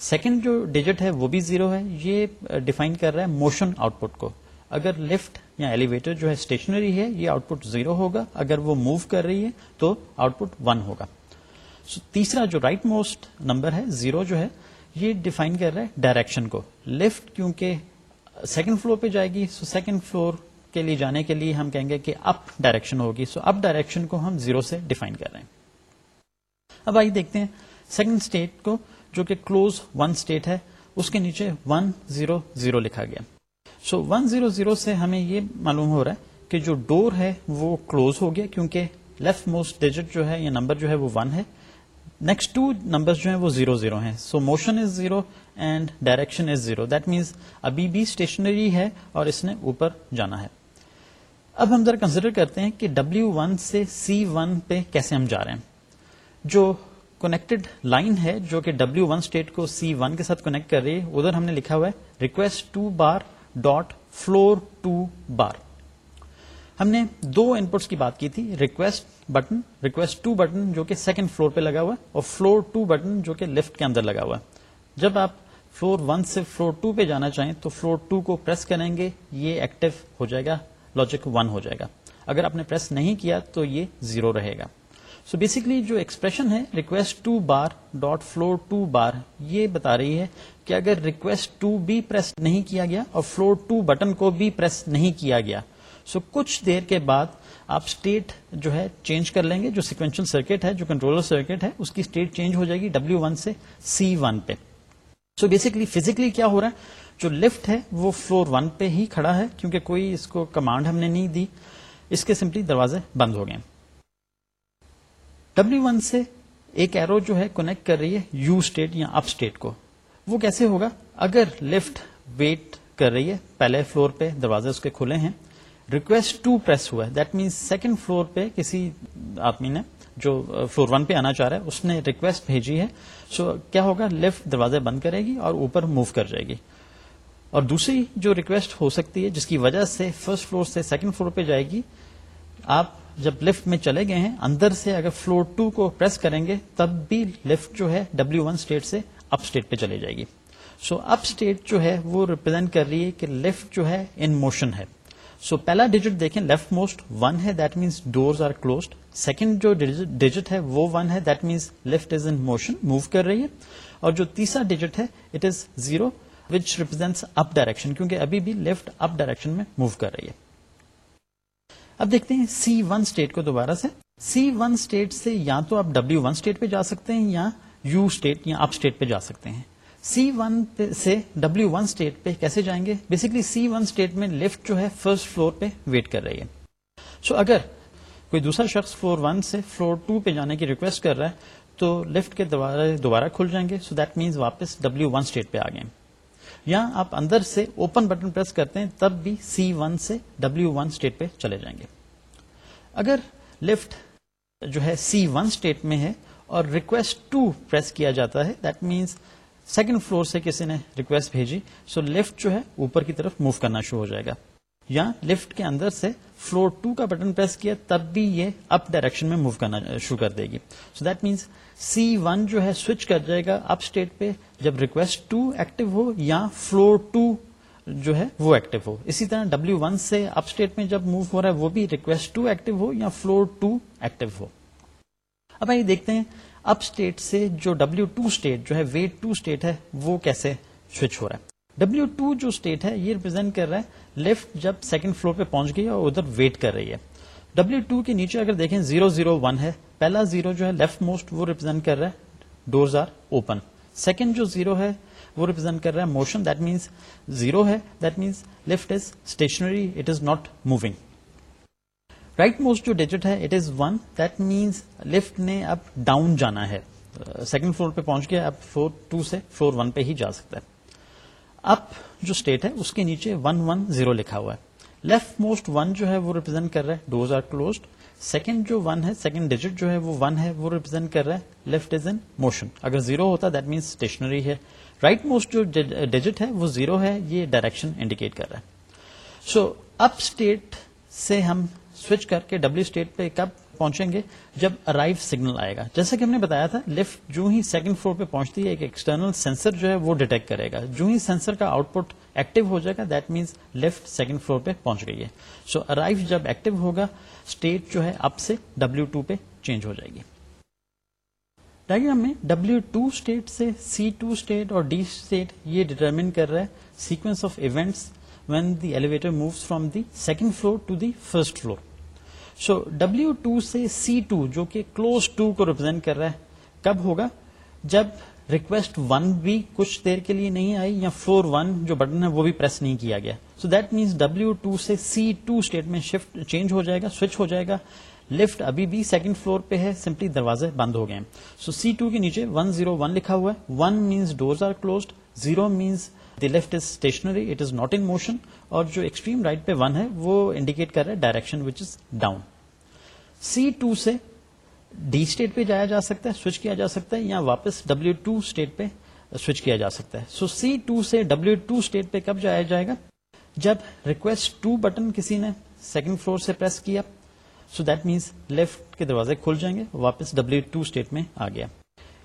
سیکنڈ جو ڈیجٹ ہے وہ بھی زیرو ہے. یہ uh, ڈیفائن کر رہا ہے موشن آؤٹ پٹ کو. اگر لفٹ یا ایلیویٹر جو ہے اسٹیشنری ہے یہ آؤٹ پٹ زیرو ہوگا. اگر وہ موو کر رہی ہے تو آؤٹ پٹ ون ہوگا. So, تیسرا جو رائٹ موسٹ نمبر ہے زیرو جو ہے یہ ڈیفائن کر رہا ہے ڈائریکشن کو. لفٹ کیونکہ uh, سیکنڈ فلور پہ جائے گی سو سیکنڈ فلور کے لیے جانے کے لیے ہم کہیں گے کہ اپ ڈائریکشن ہوگی. سو اپ ڈائریکشن کو ہم زیرو سے ڈیفائن کر رہے ہیں. اب آئیے دیکھتے ہیں سیکنڈ اسٹیٹ کو جو کہ کلوز ون اسٹیٹ ہے، اس کے نیچے ون زیرو زیرو لکھا گیا۔ سو ون زیرو زیرو سے ہمیں یہ معلوم ہو رہا ہے کہ جو ڈور ہے وہ کلوز ہو گیا کیونکہ لیفٹ موسٹ ڈیجٹ جو ہے یا نمبر جو ہے وہ ون ہے۔ نیکسٹ ٹو نمبر جو ہیں وہ زیرو زیرو ہیں۔ So motion is zero and direction is zero that means ابھی بھی اسٹیشنری ہے اور اس نے اوپر جانا ہے اب ہم ذرا کنسیڈر کرتے ہیں کہ ڈبلو ون سے سی ون پہ کیسے ہم جا رہے ہیں۔ جو کنیکٹڈ لائن ہے جو کہ ڈبلو ون اسٹیٹ کو سی ون کے ساتھ کنیکٹ کر رہی ہے۔ ادھر ہم نے لکھا ہوا ہے request two bar dot floor two bar ہم نے دو انپٹس کی بات کی تھی request button request two button جو کہ سیکنڈ فلور پہ لگا ہوا ہے اور فلور ٹو بٹن جو کہ لیفٹ کے اندر لگا ہوا ہے۔ جب آپ فلور ون سے فلور ٹو پہ جانا چاہیں تو فلور ٹو کو پریس کریں گے، یہ ایکٹیو ہو جائے گا لاجک ون ہو جائے گا۔ اگر آپ نے پریس نہیں کیا تو یہ زیرو رہے گا۔ سو بیسکلی جو ایکسپریشن ہے request two bar dot floor two bar یہ بتا رہی ہے کہ اگر ریکویسٹ ٹو بھی پریس نہیں کیا گیا اور فلور ٹو بٹن کو بھی پریس نہیں کیا گیا سو کچھ دیر کے بعد آپ اسٹیٹ جو ہے چینج کر لیں گے، جو سیکوینشل سرکٹ ہے، جو کنٹرولر سرکٹ ہے، اس کی اسٹیٹ چینج ہو جائے گی ڈبلو ون سے سی ون پہ. سو بیسکلی فزیکلی کیا ہو رہا ہے؟ جو لفٹ ہے وہ فلور ون پہ ہی کھڑا ہے کیونکہ کوئی اس کو کمانڈ ہم نے نہیں دی. اس کے سمپلی دروازے بند ہو گئے ڈبلو ون سے ایک ایرو جو ہے کنیکٹ کر رہی ہے یو اسٹیٹ یا اپ اسٹیٹ کو۔ وہ کیسے ہوگا؟ اگر لفٹ ویٹ کر رہی ہے پہلے فلور پہ دروازے اس کے کھلے ہیں ریکویسٹ ٹو پریس ہوا ہے۔ دیٹ مینس سیکنڈ فلور پہ کسی آدمی نے جو uh, فلور ون پہ آنا چاہ رہا ہے، اس نے ریکویسٹ بھیجی ہے۔ سو کیا ہوگا؟ لیفٹ دروازے بند کرے گی اور اوپر موو کر جائے گی۔ اور دوسری جو ریکویسٹ ہو سکتی ہے، جس کی وجہ سے فرسٹ فلور سے سیکنڈ فلور پہ جائے گی، آپ جب لفٹ میں چلے گئے ہیں اندر سے اگر فلور ٹو کو پریس کریں گے تب بھی لفٹ جو ہے ڈبلو ون اسٹیٹ سے اپ اسٹیٹ پہ چلے جائے گی۔ سو اپ اسٹیٹ جو ہے وہ ریپرزینٹ کر رہی ہے کہ لفٹ جو ہے ان موشن ہے۔ سو so, پہلا ڈیجٹ دیکھیں لیفٹ موسٹ ون ہے that means doors are closed second جو ڈیجٹ ہے وہ ون ہے that means lift is in motion move کر رہی ہے۔ اور جو تیسرا ڈیجٹ ہے it is zero which represents up direction کیونکہ ابھی بھی لیفٹ اپ ڈائریکشن میں موو کر رہی ہے۔ اب دیکھتے ہیں سی ون اسٹیٹ کو دوبارہ سے۔ سی ون اسٹیٹ سے یا تو آپ ڈبلو ون اسٹیٹ پہ جا سکتے ہیں یا یو اسٹیٹ یا اپ اسٹیٹ پہ جا سکتے ہیں۔ سی ون سے ڈبلو ون اسٹیٹ پہ کیسے جائیں گے؟ بیسکلی سی ون اسٹیٹ میں لفٹ جو ہے فرسٹ فلور پہ ویٹ کر رہی ہے۔ سو so, اگر کوئی دوسرا شخص فلور ون سے فلور ٹو پہ جانے کی ریکویسٹ کر رہا ہے تو لفٹ کے دوبارہ کھل جائیں گے۔ سو دیٹ مینس واپس ڈبلو ون اسٹیٹ پہ آ گئے۔ یا آپ اندر سے اوپن بٹن پریس کرتے ہیں، تب بھی سی ون سے ڈبلو ون اسٹیٹ پہ چلے جائیں گے۔ اگر لفٹ جو ہے سی ون اسٹیٹ میں ہے اور ریکویسٹ ٹو پریس کیا جاتا ہے دیٹ مینس سیکنڈ فلور سے کسی نے ریکویسٹ بھیجی سو لفٹ جو ہے اوپر کی طرف موو کرنا شروع ہو جائے گا۔ یا لفٹ کے اندر سے فلور ٹو کا بٹن پریس کیا، تب بھی یہ اپ ڈائریکشن میں موو کرنا شروع کر دے گی۔ So that means C one جو ہے سوئچ کر جائے گا اپ اسٹیٹ پہ جب ریکویسٹ ٹو ایکٹیو ہو یا فلور ٹو جو ہے وہ ایکٹیو ہو۔ اسی طرح ڈبلو ون سے اپ اسٹیٹ میں جب موو ہو رہا ہے وہ بھی ریکویسٹ ٹو ایکٹیو ہو یا فلور ٹو ایکٹیو ہو۔ اب آئیے دیکھتے ہیں اپ اسٹیٹ سے جو ڈبلو ٹو اسٹیٹ جو ہے ویٹ ٹو اسٹیٹ ہے وہ کیسے سوئچ ہو رہا ہے۔ ڈبلو ٹو جو اسٹیٹ ہے، یہ ریپرزینٹ کر رہا ہے لیفٹ جب سیکنڈ فلور پہ پہنچ گئی اور ادھر ویٹ کر رہی ہے۔ ڈبلو ٹو کے نیچے اگر دیکھیں زیرو زیرو ون ہے۔ پہلا زیرو جو ہے لیفٹ موسٹ وہ ریپرزینٹ کر رہا ہے۔ ڈورز آر اوپن سیکنڈ جو زیرو ہے وہ ریپرزینٹ کر رہا ہے موشن دیٹ مینس زیرو ہے. That means lift is stationary it is not moving right most جو ڈیجٹ ہے it is one that means lift نے اب ڈاؤن جانا ہے۔ uh, سیکنڈ فلور پہ پہنچ گیا اب فلور ٹو سے فلور ون پہ ہی جا سکتا ہے۔ اب جو اسٹیٹ ہے، اس کے نیچے ون ون زیرو لکھا ہوا ہے۔ لیفٹ موسٹ ون جو ہے، وہ ریپرزینٹ کر رہا ہے۔ ڈورز آر کلوزڈ سیکنڈ جو ون ہے سیکنڈ ڈیجٹ جو ہے، وہ ون ہے، وہ ریپرزینٹ کر رہا ہے۔ لیفٹ از ان موشن اگر زیرو ہوتا دیٹ مینس اسٹیشنری ہے۔ رائٹ موسٹ جو ڈیجٹ ہے، وہ زیرو ہے۔ یہ ڈائریکشن انڈیکیٹ کر رہا ہے۔ سو اپ اسٹیٹ سے ہم سوئچ کر کے ڈبلو اسٹیٹ پہ کب پہنچیں گے جب ارائیو سگنل آئے گا۔ جیسا کہ ہم نے بتایا تھا لفٹ جو ہی سیکنڈ فلور پہ پہنچتی ہے، ایک ایکسٹرنل سینسر جو ہے وہ ڈیٹیکٹ کرے گا۔ جو ہی سینسر کا آؤٹ پٹ ایکٹیو ہو جائے گا that means lift second floor پہ پہنچ گئی ہے۔ سو ارائیو جب ایکٹیو ہوگا اسٹیٹ جو ہے اپ سے ڈبلو ٹو پہ چینج ہو جائے گی۔ ڈائگرام میں ڈبلو ٹو اسٹیٹ سے سی ٹو اسٹیٹ اور ڈی اسٹیٹ یہ ڈیٹرمن کر رہا ہے sequence of events when the elevator moves from the second floor to the first floor so W two سے سی ٹو جو کہ کلوز ٹو کو ریپرزینٹ کر رہا ہے، کب ہوگا؟ جب ریکویسٹ ون بھی کچھ دیر کے لیے نہیں آئی یا فلور ون جو بٹن ہے وہ بھی پریس نہیں کیا گیا. So that means W two سے سی ٹو اسٹیٹ میں شفٹ چینج ہو جائے گا سوئچ ہو جائے گا. لفٹ ابھی بھی سیکنڈ فلور پہ ہے، سمپلی دروازے بند ہو گئے سو سی ٹو کے نیچے ون زیرو ون لکھا ہوا ہے۔ One means doors are closed zero means the lift is stationary it is not in motion اور جو ایکسٹریم رائٹ پہ ون ہے، وہ انڈیکیٹ کر رہا ہے direction which is down C two سے ڈی اسٹیٹ پہ جایا جا سکتا ہے سوئچ کیا جا سکتا ہے، یا واپس ڈبلو ٹو اسٹیٹ پہ سوئچ کیا جا سکتا ہے۔ سو سی ٹو سے ڈبلو ٹو اسٹیٹ پہ کب جایا جائے گا؟ جب ریکویسٹ ٹو بٹن کسی نے سیکنڈ فلور سے پریس کیا سو دیٹ مینس لیفٹ کے دروازے کھل جائیں گے، واپس ڈبلو ٹو اسٹیٹ میں آ گیا.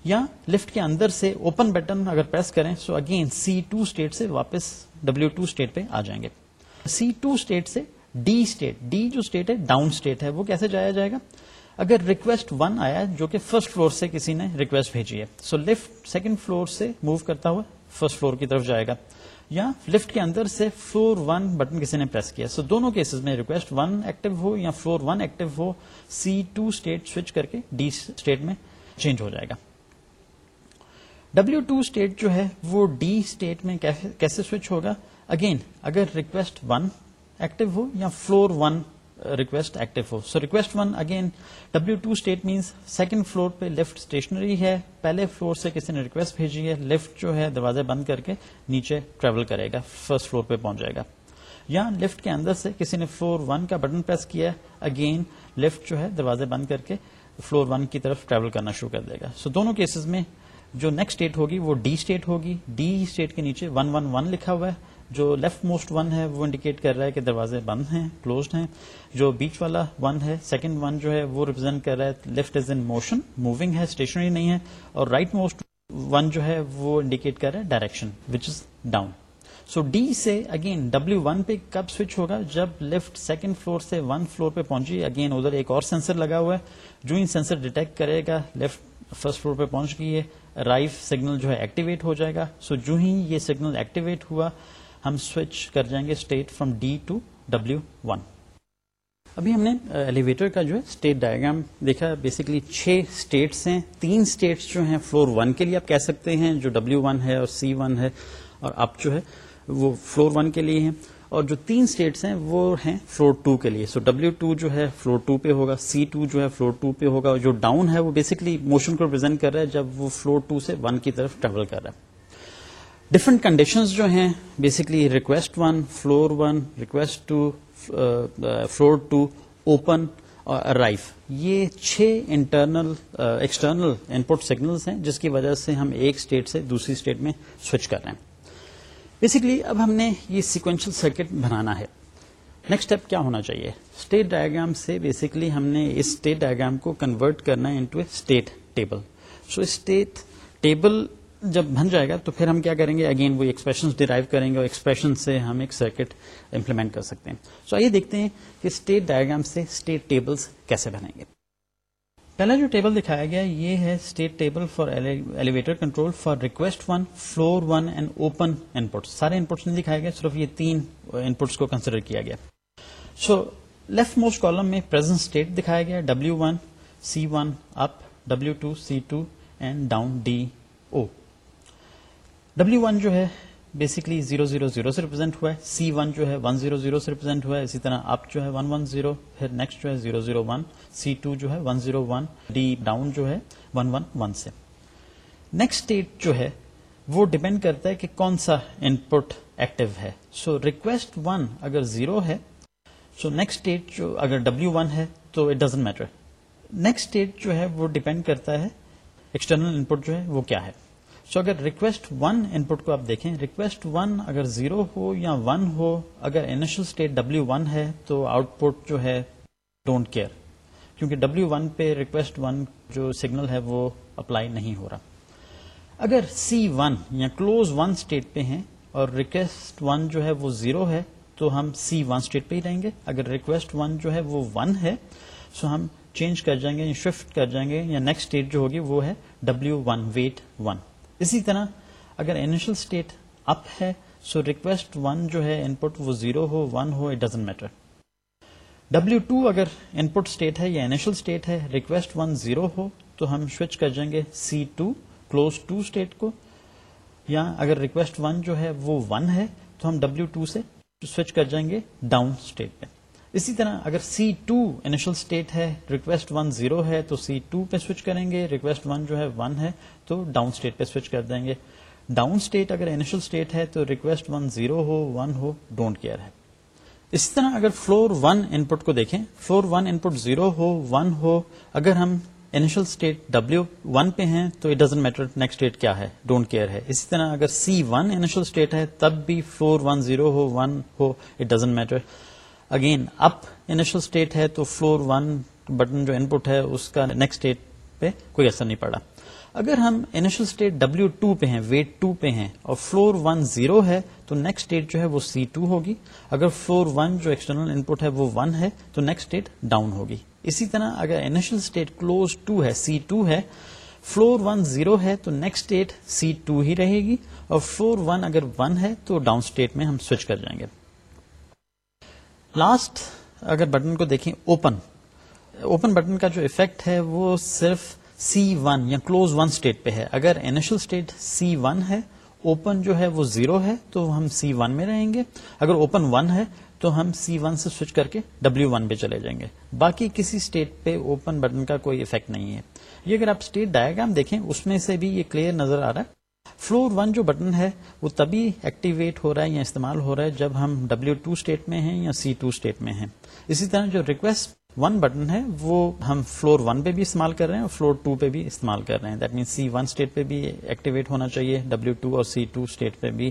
یا لفٹ کے اندر سے اوپن بٹن اگر پریس کریں so again C two state سے واپس ڈبلو ٹو اسٹیٹ پہ آ جائیں گے. سی ٹو اسٹیٹ سے ڈی اسٹیٹ ڈی جو اسٹیٹ ہے ڈاؤن اسٹیٹ ہے، وہ کیسے جایا جائے گا؟ اگر ریکویسٹ ون آیا جو کہ فرسٹ فلور سے کسی نے ریکویسٹ بھیجی ہے. سو لفٹ سیکنڈ فلور سے موو کرتا ہوا فرسٹ فلور کی طرف جائے گا. یا لفٹ کے اندر سے فلور ون بٹن کسی نے پریس کیا. سو so, دونوں کیسز میں ریکویسٹ ون ایکٹیو ہو یا فلور ون ایکٹیو ہو سی ٹو اسٹیٹ سوئچ کر کے ڈی اسٹیٹ میں چینج ہو جائے گا. ڈبلو ٹو اسٹیٹ جو ہے وہ ڈی اسٹیٹ میں کیسے سوئچ ہوگا? اگین اگر ریکویسٹ ون ایکٹیو ہو یا فلور ون ریکویسٹ ایکٹیو ہو so request one again W two state means second floor پہ لیفٹ اسٹیشنری ہے پہلے فلور سے کسی نے ریکویسٹ بھیجی ہے لفٹ جو ہے دروازے بند کر کے نیچے ٹریول کرے گا فرسٹ فلور پہ پہنچ جائے گا یا لفٹ کے اندر سے کسی نے فلور ون کا بٹن پریس کیا اگین لفٹ جو ہے دروازے بند کر کے فلور ون کی طرف ٹریول کرنا شروع کر دے گا سو so, دونوں کیسز میں جو نیکسٹ اسٹیٹ ہوگی وہ ڈی اسٹیٹ ہوگی ڈی اسٹیٹ کے نیچے ون ون ون لکھا ہوا ہے جو لیفٹ موسٹ ون ہے، وہ انڈیکیٹ کر رہا ہے کہ دروازے بند ہیں کلوزڈ ہیں. جو بیچ والا ون ہے سیکنڈ ون جو ہے، وہ ریپرزینٹ کر رہا ہے lift is in motion moving ہے اسٹیشنری نہیں ہے. اور رائٹ موسٹ ون جو ہے، وہ انڈیکیٹ کر رہا ہے direction which is down so D سے اگین ڈبلو ون پہ کب سوئچ ہوگا? جب لیفٹ سیکنڈ فلور سے ون فلور پہ پہنچی اگین ادھر ایک اور سینسر لگا ہوا ہے. جو ہی سینسر ڈیٹیکٹ کرے گا لیفٹ فرسٹ فلور پہ پہنچ گئی ہے رائف سگنل جو ہے ایکٹیویٹ ہو جائے گا. سو جو ہی یہ سگنل ایکٹیویٹ ہوا ہم سوئچ کر جائیں گے state from D to W one ابھی ہم نے ایلیویٹر کا جو ہے اسٹیٹ ڈائگرام دیکھا. بیسکلی چھ اسٹیٹس ہیں. تین اسٹیٹس جو ہیں فلور ون کے لیے آپ کہہ سکتے ہیں جو ڈبلو ون ہے اور سی ون ہے اور اب جو ہے وہ فلور ون کے لیے ہیں اور جو تین اسٹیٹس ہیں وہ ہیں فلور ٹو کے لیے. سو ڈبلو ٹو جو ہے فلور ٹو پہ ہوگا سی ٹو جو ہے فلور ٹو پہ ہوگا جو ڈاؤن ہے وہ بیسکلی موشن کو ریپرزینٹ کر رہا ہے جب وہ فلور ٹو سے ون کی طرف ٹریول کر رہا ہے. ڈفرنٹ کنڈیشنز جو ہیں basically request one floor one request two floor two open اور یہ چھ internal external input signals ہیں، جس کی وجہ سے ہم ایک اسٹیٹ سے دوسری اسٹیٹ میں سوئچ کر رہے ہیں. بیسکلی اب ہم نے یہ سیکوینشل سرکٹ بنانا ہے. نیکسٹ اسٹیپ کیا ہونا چاہیے؟ اسٹیٹ ڈائگرام سے بیسکلی ہم نے اس اسٹیٹ ڈائگرام کو کنورٹ کرنا ہے into a state table so state table جب بن جائے گا تو پھر ہم کیا کریں گے؟ اگین وہ ایکسپریشن ڈیرائیو کریں گے اور ایکسپریشن سے ہم ایک سرکٹ امپلیمنٹ کر سکتے ہیں۔ سو آئیے دیکھتے ہیں کہ اسٹیٹ ڈائگرام سے اسٹیٹ ٹیبلس کیسے بنیں گے۔ پہلا جو ٹیبل دکھایا گیا یہ ہے state table for elevator control for request one floor one and open inputs سارے ان پٹس نہیں دکھایا گیا صرف یہ تین ان پٹس کو کنسیڈر کیا گیا۔ سو لیفٹ موسٹ کالم میں پرزینٹ اسٹیٹ دکھایا گیا W one C one up W two C two and down D O W one جو ہے بیسکلی زیرو زیرو زیرو سے ریپرزینٹ ہوا ہے سی ون جو ہے ون زیرو زیرو سے ریپرزینٹ ہوا ہے، اسی طرح اپ جو ہے ون ون زیرو پھر نیکسٹ جو ہے zero zero one C two جو ہے one zero one D down جو ہے ون ون ون سے. نیکسٹ اسٹیٹ جو ہے، وہ ڈپینڈ کرتا ہے کہ کون سا ان پٹ ایکٹیو ہے. سو ریکویسٹ ون اگر زیرو ہے سو نیکسٹ اسٹیٹ جو اگر ڈبلو ون ہے، تو it doesn't matter next state جو ہے، وہ ڈپینڈ کرتا ہے ایکسٹرنل ان پٹ جو ہے، وہ کیا ہے؟ سو اگر ریکویسٹ ون ان پٹ کو آپ دیکھیں ریکویسٹ ون اگر زیرو ہو یا ون ہو، اگر انیشل اسٹیٹ ڈبلو ون ہے، تو آؤٹ پٹ جو ہے ڈونٹ کیئر کیونکہ ڈبلو ون پہ ریکویسٹ ون جو سگنل ہے وہ اپلائی نہیں ہو رہا. اگر سی ون یا کلوز ون اسٹیٹ پہ ہیں اور ریکویسٹ ون جو ہے وہ زیرو ہے، تو ہم سی ون اسٹیٹ پہ ہی رہیں گے. اگر ریکویسٹ ون جو ہے وہ ون ہے سو ہم چینج کر جائیں گے یا شفٹ کر جائیں گے یا نیکسٹ اسٹیٹ جو ہوگی وہ ہے ڈبلو ون ویٹ ون اسی طرح اگر انیشل اسٹیٹ اپ ہے سو ریکویسٹ ون جو ہے ان پٹ وہ زیرو ہو one who it doesn't matter W two اگر ان پٹ اسٹیٹ ہے یا انیشل اسٹیٹ ہے ریکویسٹ ون زیرو ہو، تو ہم سوئچ کر جائیں گے C two close two state کو. یا اگر ریکویسٹ ون جو ہے وہ ون ہے، تو ہم ڈبلو ٹو سے سوئچ کر جائیں گے ڈاؤن اسٹیٹ پہ. اسی طرح اگر سی ٹو انیشل اسٹیٹ ہے ریکویسٹ ون زیرو ہے، تو سی ٹو پہ سوئچ کریں گے ریکویسٹ ون جو ہے ون ہے، تو ڈاؤن اسٹیٹ پہ سوئچ کر دیں گے۔ ڈاؤن اسٹیٹ اگر انیشل اسٹیٹ ہے تو ریکویسٹ ون زیرو ہو ون ہو ڈونٹ کیئر ہے۔ اسی طرح اگر فلور ون ان پٹ کو دیکھیں floor one input zero ہو ون ہو، اگر ہم انیشل اسٹیٹ ڈبلو ون پہ ہیں، تو it doesn't matter next state کیا ہے ڈونٹ کیئر ہے۔ اسی طرح اگر سی ون انیشل اسٹیٹ ہے، تب بھی فلور ون زیرو ہو one who it doesn't matter again up initial state ہے تو فلور ون بٹن جو ان پٹ ہے اس کا نیکسٹ اسٹیٹ پہ کوئی اثر نہیں پڑا اگر ہم انیشل اسٹیٹ ڈبلو ٹو پہ ہیں ویٹ ٹو پہ ہیں اور فلور ون زیرو ہے تو نیکسٹ اسٹیٹ جو ہے وہ سی ٹو ہوگی اگر فلور ون جو ایکسٹرنل ان پٹ ہے وہ ون ہے تو نیکسٹ اسٹیٹ ڈاؤن ہوگی اسی طرح اگر انیشل اسٹیٹ کلوز ٹو ہے سی ٹو ہے فلور ون زیرو ہے تو نیکسٹ اسٹیٹ سی ٹو ہی رہے گی اور فلور ون اگر ون ہے تو ڈاؤن اسٹیٹ میں ہم سوئچ کر جائیں گے لاسٹ اگر بٹن کو دیکھیں اوپن اوپن بٹن کا جو افیکٹ ہے وہ صرف سی ون یا کلوز ون اسٹیٹ پہ ہے. اگر انیشل اسٹیٹ سی ون ہے اوپن جو ہے وہ زیرو ہے، تو ہم سی ون میں رہیں گے. اگر اوپن ون ہے، تو ہم سی ون سے سوئچ کر کے ڈبلو ون پہ چلے جائیں گے. باقی کسی اسٹیٹ پہ اوپن بٹن کا کوئی افیکٹ نہیں ہے. یہ اگر آپ اسٹیٹ ڈائگرام دیکھیں، اس میں سے بھی یہ کلیئر نظر آ رہا ہے. فلور ون جو بٹن ہے، وہ تبھی ایکٹیویٹ ہو رہا ہے یا استعمال ہو رہا ہے جب ہم ڈبلو ٹو اسٹیٹ میں ہیں یا سی ٹو اسٹیٹ میں ہیں۔ اسی طرح جو ریکویسٹ ون بٹن ہے، وہ ہم فلور ون پہ بھی استعمال کر رہے ہیں اور فلور ٹو پہ بھی استعمال کر رہے ہیں۔ That means C one state پہ بھی ایکٹیویٹ ہونا چاہیے ڈبلو ٹو اور سی ٹو اسٹیٹ پہ بھی۔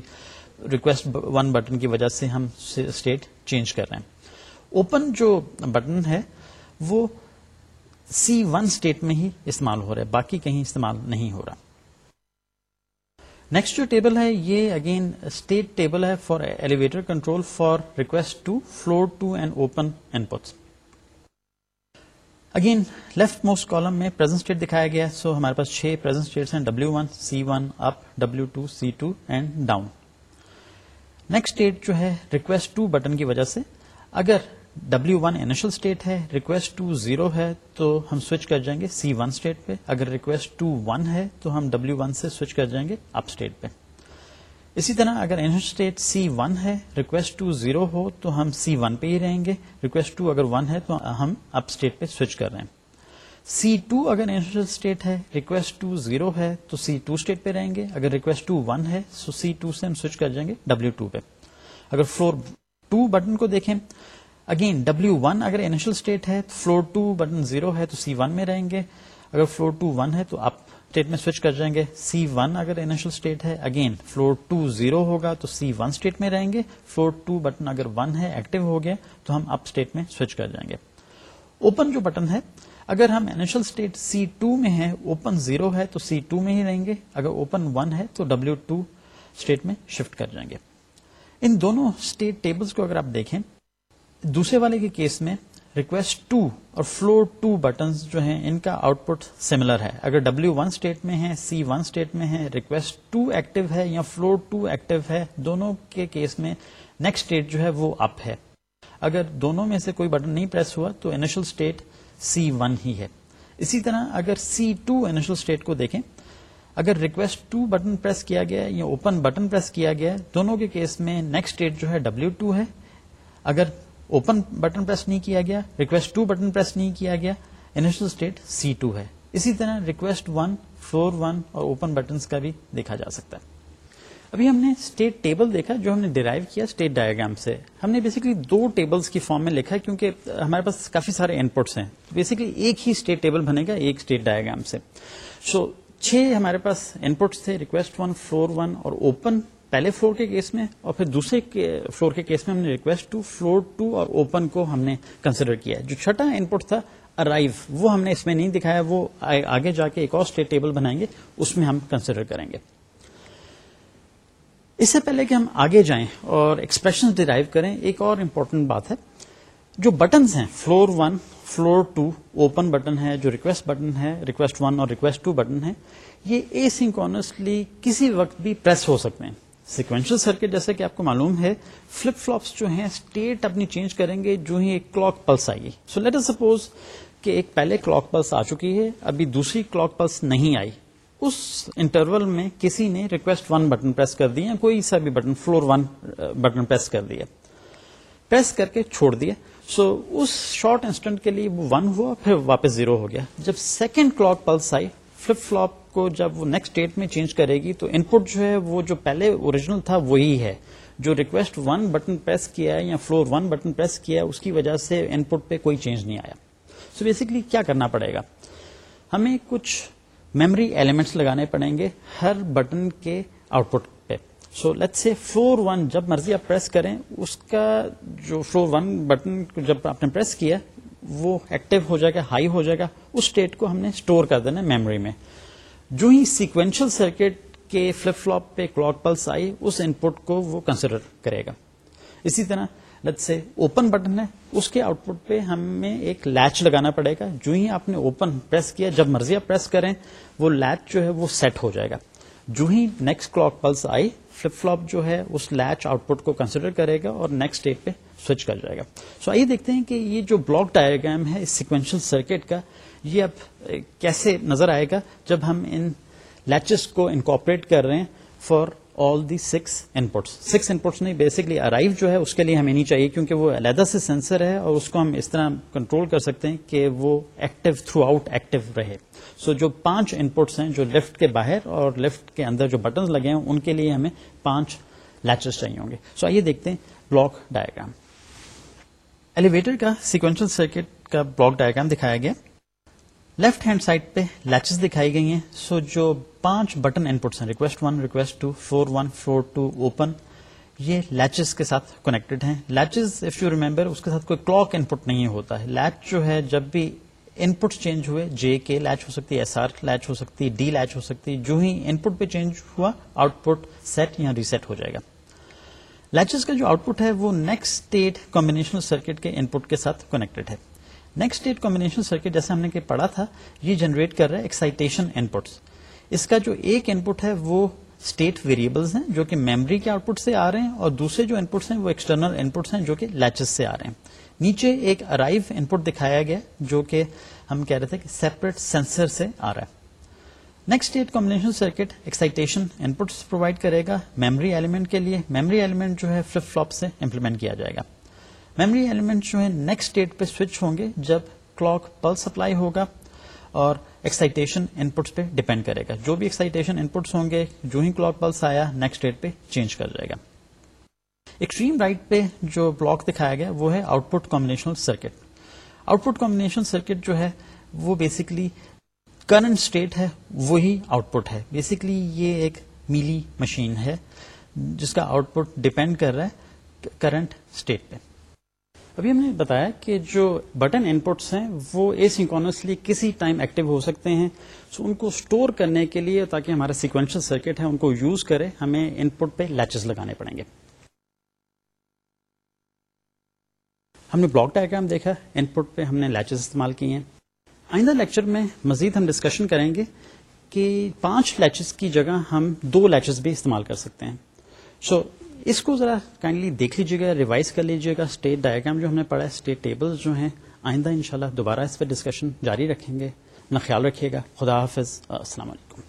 ریکویسٹ ون بٹن کی وجہ سے ہم اسٹیٹ چینج کر رہے ہیں۔ اوپن جو بٹن ہے، وہ سی ون اسٹیٹ میں ہی استعمال ہو رہا ہے، باقی کہیں استعمال نہیں ہو رہا۔ نیکسٹ جو ٹیبل ہے یہ اگین اسٹیٹ ٹیبل ہے for elevator control for request two floor two and open inputs again leftmost column میں پرزنٹ اسٹیٹ دکھایا گیا سو ہمارے پاس چھ پرزنٹ اسٹیٹس ہیں W one C one up W two C two and down next state جو ہے request two button کی وجہ سے اگر ڈبلو ون انیشل اسٹیٹ ہے ریکویسٹ ٹو زیرو ہے، تو ہم سوئچ کر جائیں گے سی ون اسٹیٹ پہ۔ اگر ریکویسٹ ٹو ون ہے، تو ہم ڈبلو ون سے سوئچ کر جائیں گے اپ اسٹیٹ پہ۔ اسی طرح اگر اسٹیٹ سی ون ہے ریکویسٹ ٹو زیرو ہو، تو ہم سی ون پہ ہی رہیں گے۔ ریکویسٹ ٹو اگر ون ہے، تو ہم اپ اسٹیٹ پہ سوئچ کر رہے ہیں۔ سی ٹو اگر اسٹیٹ ہے ریکویسٹ ٹو زیرو ہے، تو سی ٹو اسٹیٹ پہ رہیں گے۔ اگر ریکویسٹ ٹو ون ہے تو سی ٹو سے ہم سوئچ کر جائیں گے ڈبلو ٹو پہ۔ اگر فلور ٹو بٹن کو دیکھیں اگین ڈبلو ون اگر انیشل اسٹیٹ ہے تو فلور ٹو بٹن زیرو ہے تو سی ون میں رہیں گے۔ اگر فلور ٹو ون ہے تو اپ اسٹیٹ میں سوئچ کر جائیں گے۔ سی ون اگر انیشل اسٹیٹ ہے اگین فلور ٹو زیرو ہوگا تو سی ون اسٹیٹ میں رہیں گے۔ فلور ٹو بٹن اگر ون ہے ایکٹیو ہو گیا تو ہم اپ اسٹیٹ میں سوئچ کر جائیں گے۔ اوپن جو بٹن ہے، اگر ہم انیشل اسٹیٹ سی ٹو میں ہے اوپن زیرو ہے تو سی ٹو میں ہی رہیں گے۔ اگر اوپن ون ہے تو ڈبلو ٹو اسٹیٹ میں شفٹ کر جائیں گے۔ ان دونوں اسٹیٹ ٹیبلس کو اگر آپ دیکھیں دوسرے والے کے کیس میں ریکویسٹ ٹو اور فلور ٹو بٹن جو ہیں، ان کا آؤٹ پٹ سملر ہے۔ اگر ڈبلو ون اسٹیٹ میں ہے سی ون اسٹیٹ میں ہے ریکویسٹ ٹو ایکٹیو ہے یا فلور ٹو ایکٹیو ہے، دونوں کے کیس میں نیکسٹ اسٹیٹ جو ہے وہ اپ ہے۔ اگر دونوں میں سے کوئی بٹن نہیں پریس ہوا، تو انیشل اسٹیٹ سی ون ہی ہے۔ اسی طرح اگر سی ٹو انیشل اسٹیٹ کو دیکھیں، اگر ریکویسٹ ٹو بٹن پریس کیا گیا یا اوپن بٹن پریس کیا گیا دونوں کے کیس میں نیکسٹ اسٹیٹ جو ہے ڈبلو ٹو ہے۔ اگر اوپن بٹن پریس نہیں کیا گیا. ریکویسٹ ٹو بٹن پریس نہیں کیا گیا. انیشل اسٹیٹ سی ٹو ہے. اسی طرح ریکویسٹ ون فلور ون اور اوپن بٹنس کا بھی دیکھا جا سکتا ہے. ابھی ہم نے اسٹیٹ ٹیبل دیکھا جو ہم نے ڈرائیو کیا اسٹیٹ ڈایاگرام سے. ہم نے بیسکلی دو ٹیبلز کی فارم میں لکھا کیونکہ ہمارے پاس کافی سارے انپٹس ہیں. بیسکلی ایک ہی اسٹیٹ ٹیبل بنے گا ایک اسٹیٹ ڈایاگرام سے. سو چھ ہمارے پاس انپٹس تھے. ریکویسٹ ون فلور ون اور اوپن پہلے فلور کے کیس میں اور پھر دوسرے فلور کے کیس میں ہم نے ریکویسٹ ٹو فلور ٹو اور اوپن کو ہم نے کنسیڈر کیا جو چھٹا انپٹ تھا ارائیو وہ ہم نے اس میں نہیں دکھایا، وہ آگے جا کے ایک اور اسٹیٹ ٹیبل بنائیں گے، اس میں ہم کنسیڈر کریں گے۔ اس سے پہلے کہ ہم آگے جائیں اور ایکسپریشن ڈرائیو کریں، ایک اور امپورٹنٹ بات ہے۔ جو بٹنس ہیں floor one floor two open button ہے، جو ریکویسٹ بٹن ہے ریکویسٹ ون اور ریکویسٹ ٹو بٹن ہے یہ اے سنکونسلی کسی وقت بھی پریس ہو سکتے ہیں۔ سیکوینشل سرکٹ جیسے کہ آپ کو معلوم ہے فلپ فلوپس جو ہیں اسٹیٹ اپنی چینج کریں گے جو ہی ایک کلاک پلس آئے گی۔ سو لیٹ سپوز کہ ایک پہلے کلاک پلس آ چکی ہے ابھی دوسری کلاک پلس نہیں آئی۔ اس انٹرول میں کسی نے ریکویسٹ ون بٹن پریس کر دیا کوئی سا بھی button floor one button press کر دیا پریس کر کے چھوڑ دیا سو so, اس شارٹ انسٹنٹ کے لیے وہ ون ہوا پھر واپس زیرو ہو گیا۔ جب سیکنڈ کلاک پلس آئی فلپ فلوپ کو جب وہ نیکسٹ ڈیٹ میں چینج کرے گی تو ان پٹ جو ہے وہ جو پہلے اوریجنل تھا وہی ہے۔ جو ریکویسٹ ون بٹن پریس کیا ہے یا فلور ون بٹن پریس کیا ہے، اس کی وجہ سے ان پٹ پہ کوئی چینج نہیں آیا۔ سو so بیسکلی کیا کرنا پڑے گا؟ ہمیں کچھ میموری ایلیمنٹس لگانے پڑیں گے ہر بٹن کے آؤٹ پٹ پہ۔ So let's say floor one جب مرضی آپ پریس کریں، اس کا جو فلور ون بٹن جب آپ نے پریس کیا، وہ ایکٹیو ہو جائے گا ہائی ہو جائے گا۔ اس اسٹیٹ کو ہم نے اسٹور کر دینا میموری میں۔ جو ہی سیکوینشل سرکٹ کے فلپ فلوپ پہ کلاک پلس آئی اس ان پٹ کو وہ کنسیڈر کرے گا۔ اسی طرح لت سے اوپن بٹن ہے، اس کے آؤٹ پٹ پہ ہمیں ایک لیچ لگانا پڑے گا۔ جو ہی آپ نے اوپن پریس کیا، جب مرضی آپ پریس کریں، وہ لیچ جو ہے وہ سیٹ ہو جائے گا۔ جو ہی نیکسٹ کلاک پلس آئی فلپ فلوپ جو ہے، اس لیچ آؤٹ پٹ کو کنسیڈر کرے گا اور نیکسٹ ڈیٹ پہ سوئچ کر جائے گا۔ سو آئیے دیکھتے ہیں کہ یہ جو بلاک ڈائگرام ہے، اس سیکوینشل سرکٹ کا یہ اب کیسے نظر آئے گا جب ہم ان لیچز کو انکوپریٹ کر رہے ہیں for all the six inputs? Six inputs نہیں بیسکلی ارائیو جو ہے اس کے لیے ہمیں نہیں چاہیے کیونکہ وہ علیحدہ سے سینسر ہے اور اس کو ہم اس طرح کنٹرول کر سکتے ہیں کہ وہ ایکٹیو تھرو آؤٹ ایکٹیو رہے۔ سو so جو پانچ انپٹس ہیں، جو لیفٹ کے باہر اور لیفٹ کے اندر جو بٹنس لگے ہیں، ان کے لیے ہمیں پانچ لیچز چاہیے ہوں گے۔ سو so آئیے دیکھتے ہیں بلاک ڈائگرام ایلیویٹر کا سیکوینشل سرکٹ کا بلاک ڈائگرام دکھایا گیا۔ لیفٹ ہینڈ سائڈ پہ لیچز دکھائی گئی ہیں۔ سو so جو پانچ بٹن انپٹس ہیں request one request two floor one floor two open یہ لیچز کے ساتھ کنیکٹڈ ہیں۔ لیچز اف یو ریمبر اس کے ساتھ کوئی کلاک انپٹ نہیں ہوتا ہے۔ لیچ جو ہے، جب بھی انپٹ چینج ہوئے جے کے لیچ ہو سکتی ایس آر لیچ ہو سکتی ڈی لیچ ہو سکتی، جو ہی انپٹ پہ چینج ہوا آؤٹ پٹ سیٹ یا ریسیٹ ہو جائے گا۔ لیچز کا جو آؤٹ پٹ ہے، وہ نیکسٹ اسٹیٹ کمبینیشنل سرکٹ کے انپٹ کے ساتھ کنیکٹڈ ہے۔ نیکسٹ اسٹیٹ کمبینیشن سرکٹ جیسے ہم نے پڑھا تھا، یہ جنریٹ کر رہا ہے ایکسائٹیشن انپٹس اس کا جو ایک انپٹ ہے، وہ اسٹیٹ ویریبلس ہیں، جو کہ میموری کے آؤٹ پٹ سے آ رہے ہیں، اور دوسرے جو انپٹس ہیں، وہ ایکسٹرنل انپٹس ہیں، جو کہ لیچز سے آ رہے ہیں۔ نیچے ایک ارائیو انپٹ دکھایا گیا، جو کہ ہم کہہ رہے تھے کہ سیپریٹ سینسر سے آ رہا ہے۔ Next state combination circuit excitation inputs provide کرے گا میموری ایلیمنٹ کے لیے۔ میموری ایلیمنٹ جو ہے فلپ فلوپ سے امپلیمنٹ کیا جائے گا۔ میموری ایلیمنٹ جو ہے نیکسٹ اسٹیٹ پہ سوئچ ہوں گے جب کلاک پل سپلائی ہوگا اور ایکسائٹیشن انپٹس پہ ڈیپینڈ کرے گا۔ جو بھی ایکسائٹیشن انپٹس ہوں گے، جو ہی کلاک پلس آیا نیکسٹ ڈیٹ پہ چینج کر جائے گا۔ ایکسٹریم رائٹ پہ جو بلاک دکھایا گیا، وہ ہے output combination circuit output combination circuit جو ہے، وہ بیسکلی کرنٹ اسٹیٹ ہے، وہی آؤٹ پٹ ہے۔ بیسکلی یہ ایک میلی مشین ہے، جس کا آؤٹ پٹ ڈپینڈ کر رہا ہے کرنٹ اسٹیٹ پہ۔ ابھی ہم نے بتایا کہ جو بٹن انپٹس ہیں وہ اے سنکونسلی کسی ٹائم ایکٹیو ہو سکتے ہیں۔ سو ان کو اسٹور کرنے کے لیے تاکہ ہمارا سیکوینشل سرکٹ ہے ان کو یوز کرے ہمیں ان پٹ پہ لیچز لگانے پڑیں گے۔ ہم نے بلاک ڈائگرام دیکھا ان پٹ پہ ہم نے لیچز استعمال کیے ہیں۔ آئندہ لیکچر میں مزید ہم ڈسکشن کریں گے کہ پانچ لیچز کی جگہ ہم دو لیچز بھی استعمال کر سکتے ہیں۔ سو so, اس کو ذرا کائنڈلی دیکھ لیجیے گا ریوائز کر لیجیے گا اسٹیٹ ڈائگرام جو ہم نے پڑھا ہے اسٹیٹ ٹیبل جو ہیں، آئندہ انشاءاللہ دوبارہ اس پہ ڈسکشن جاری رکھیں گے. اپنا خیال رکھیے گا. خدا حافظ. السلام علیکم.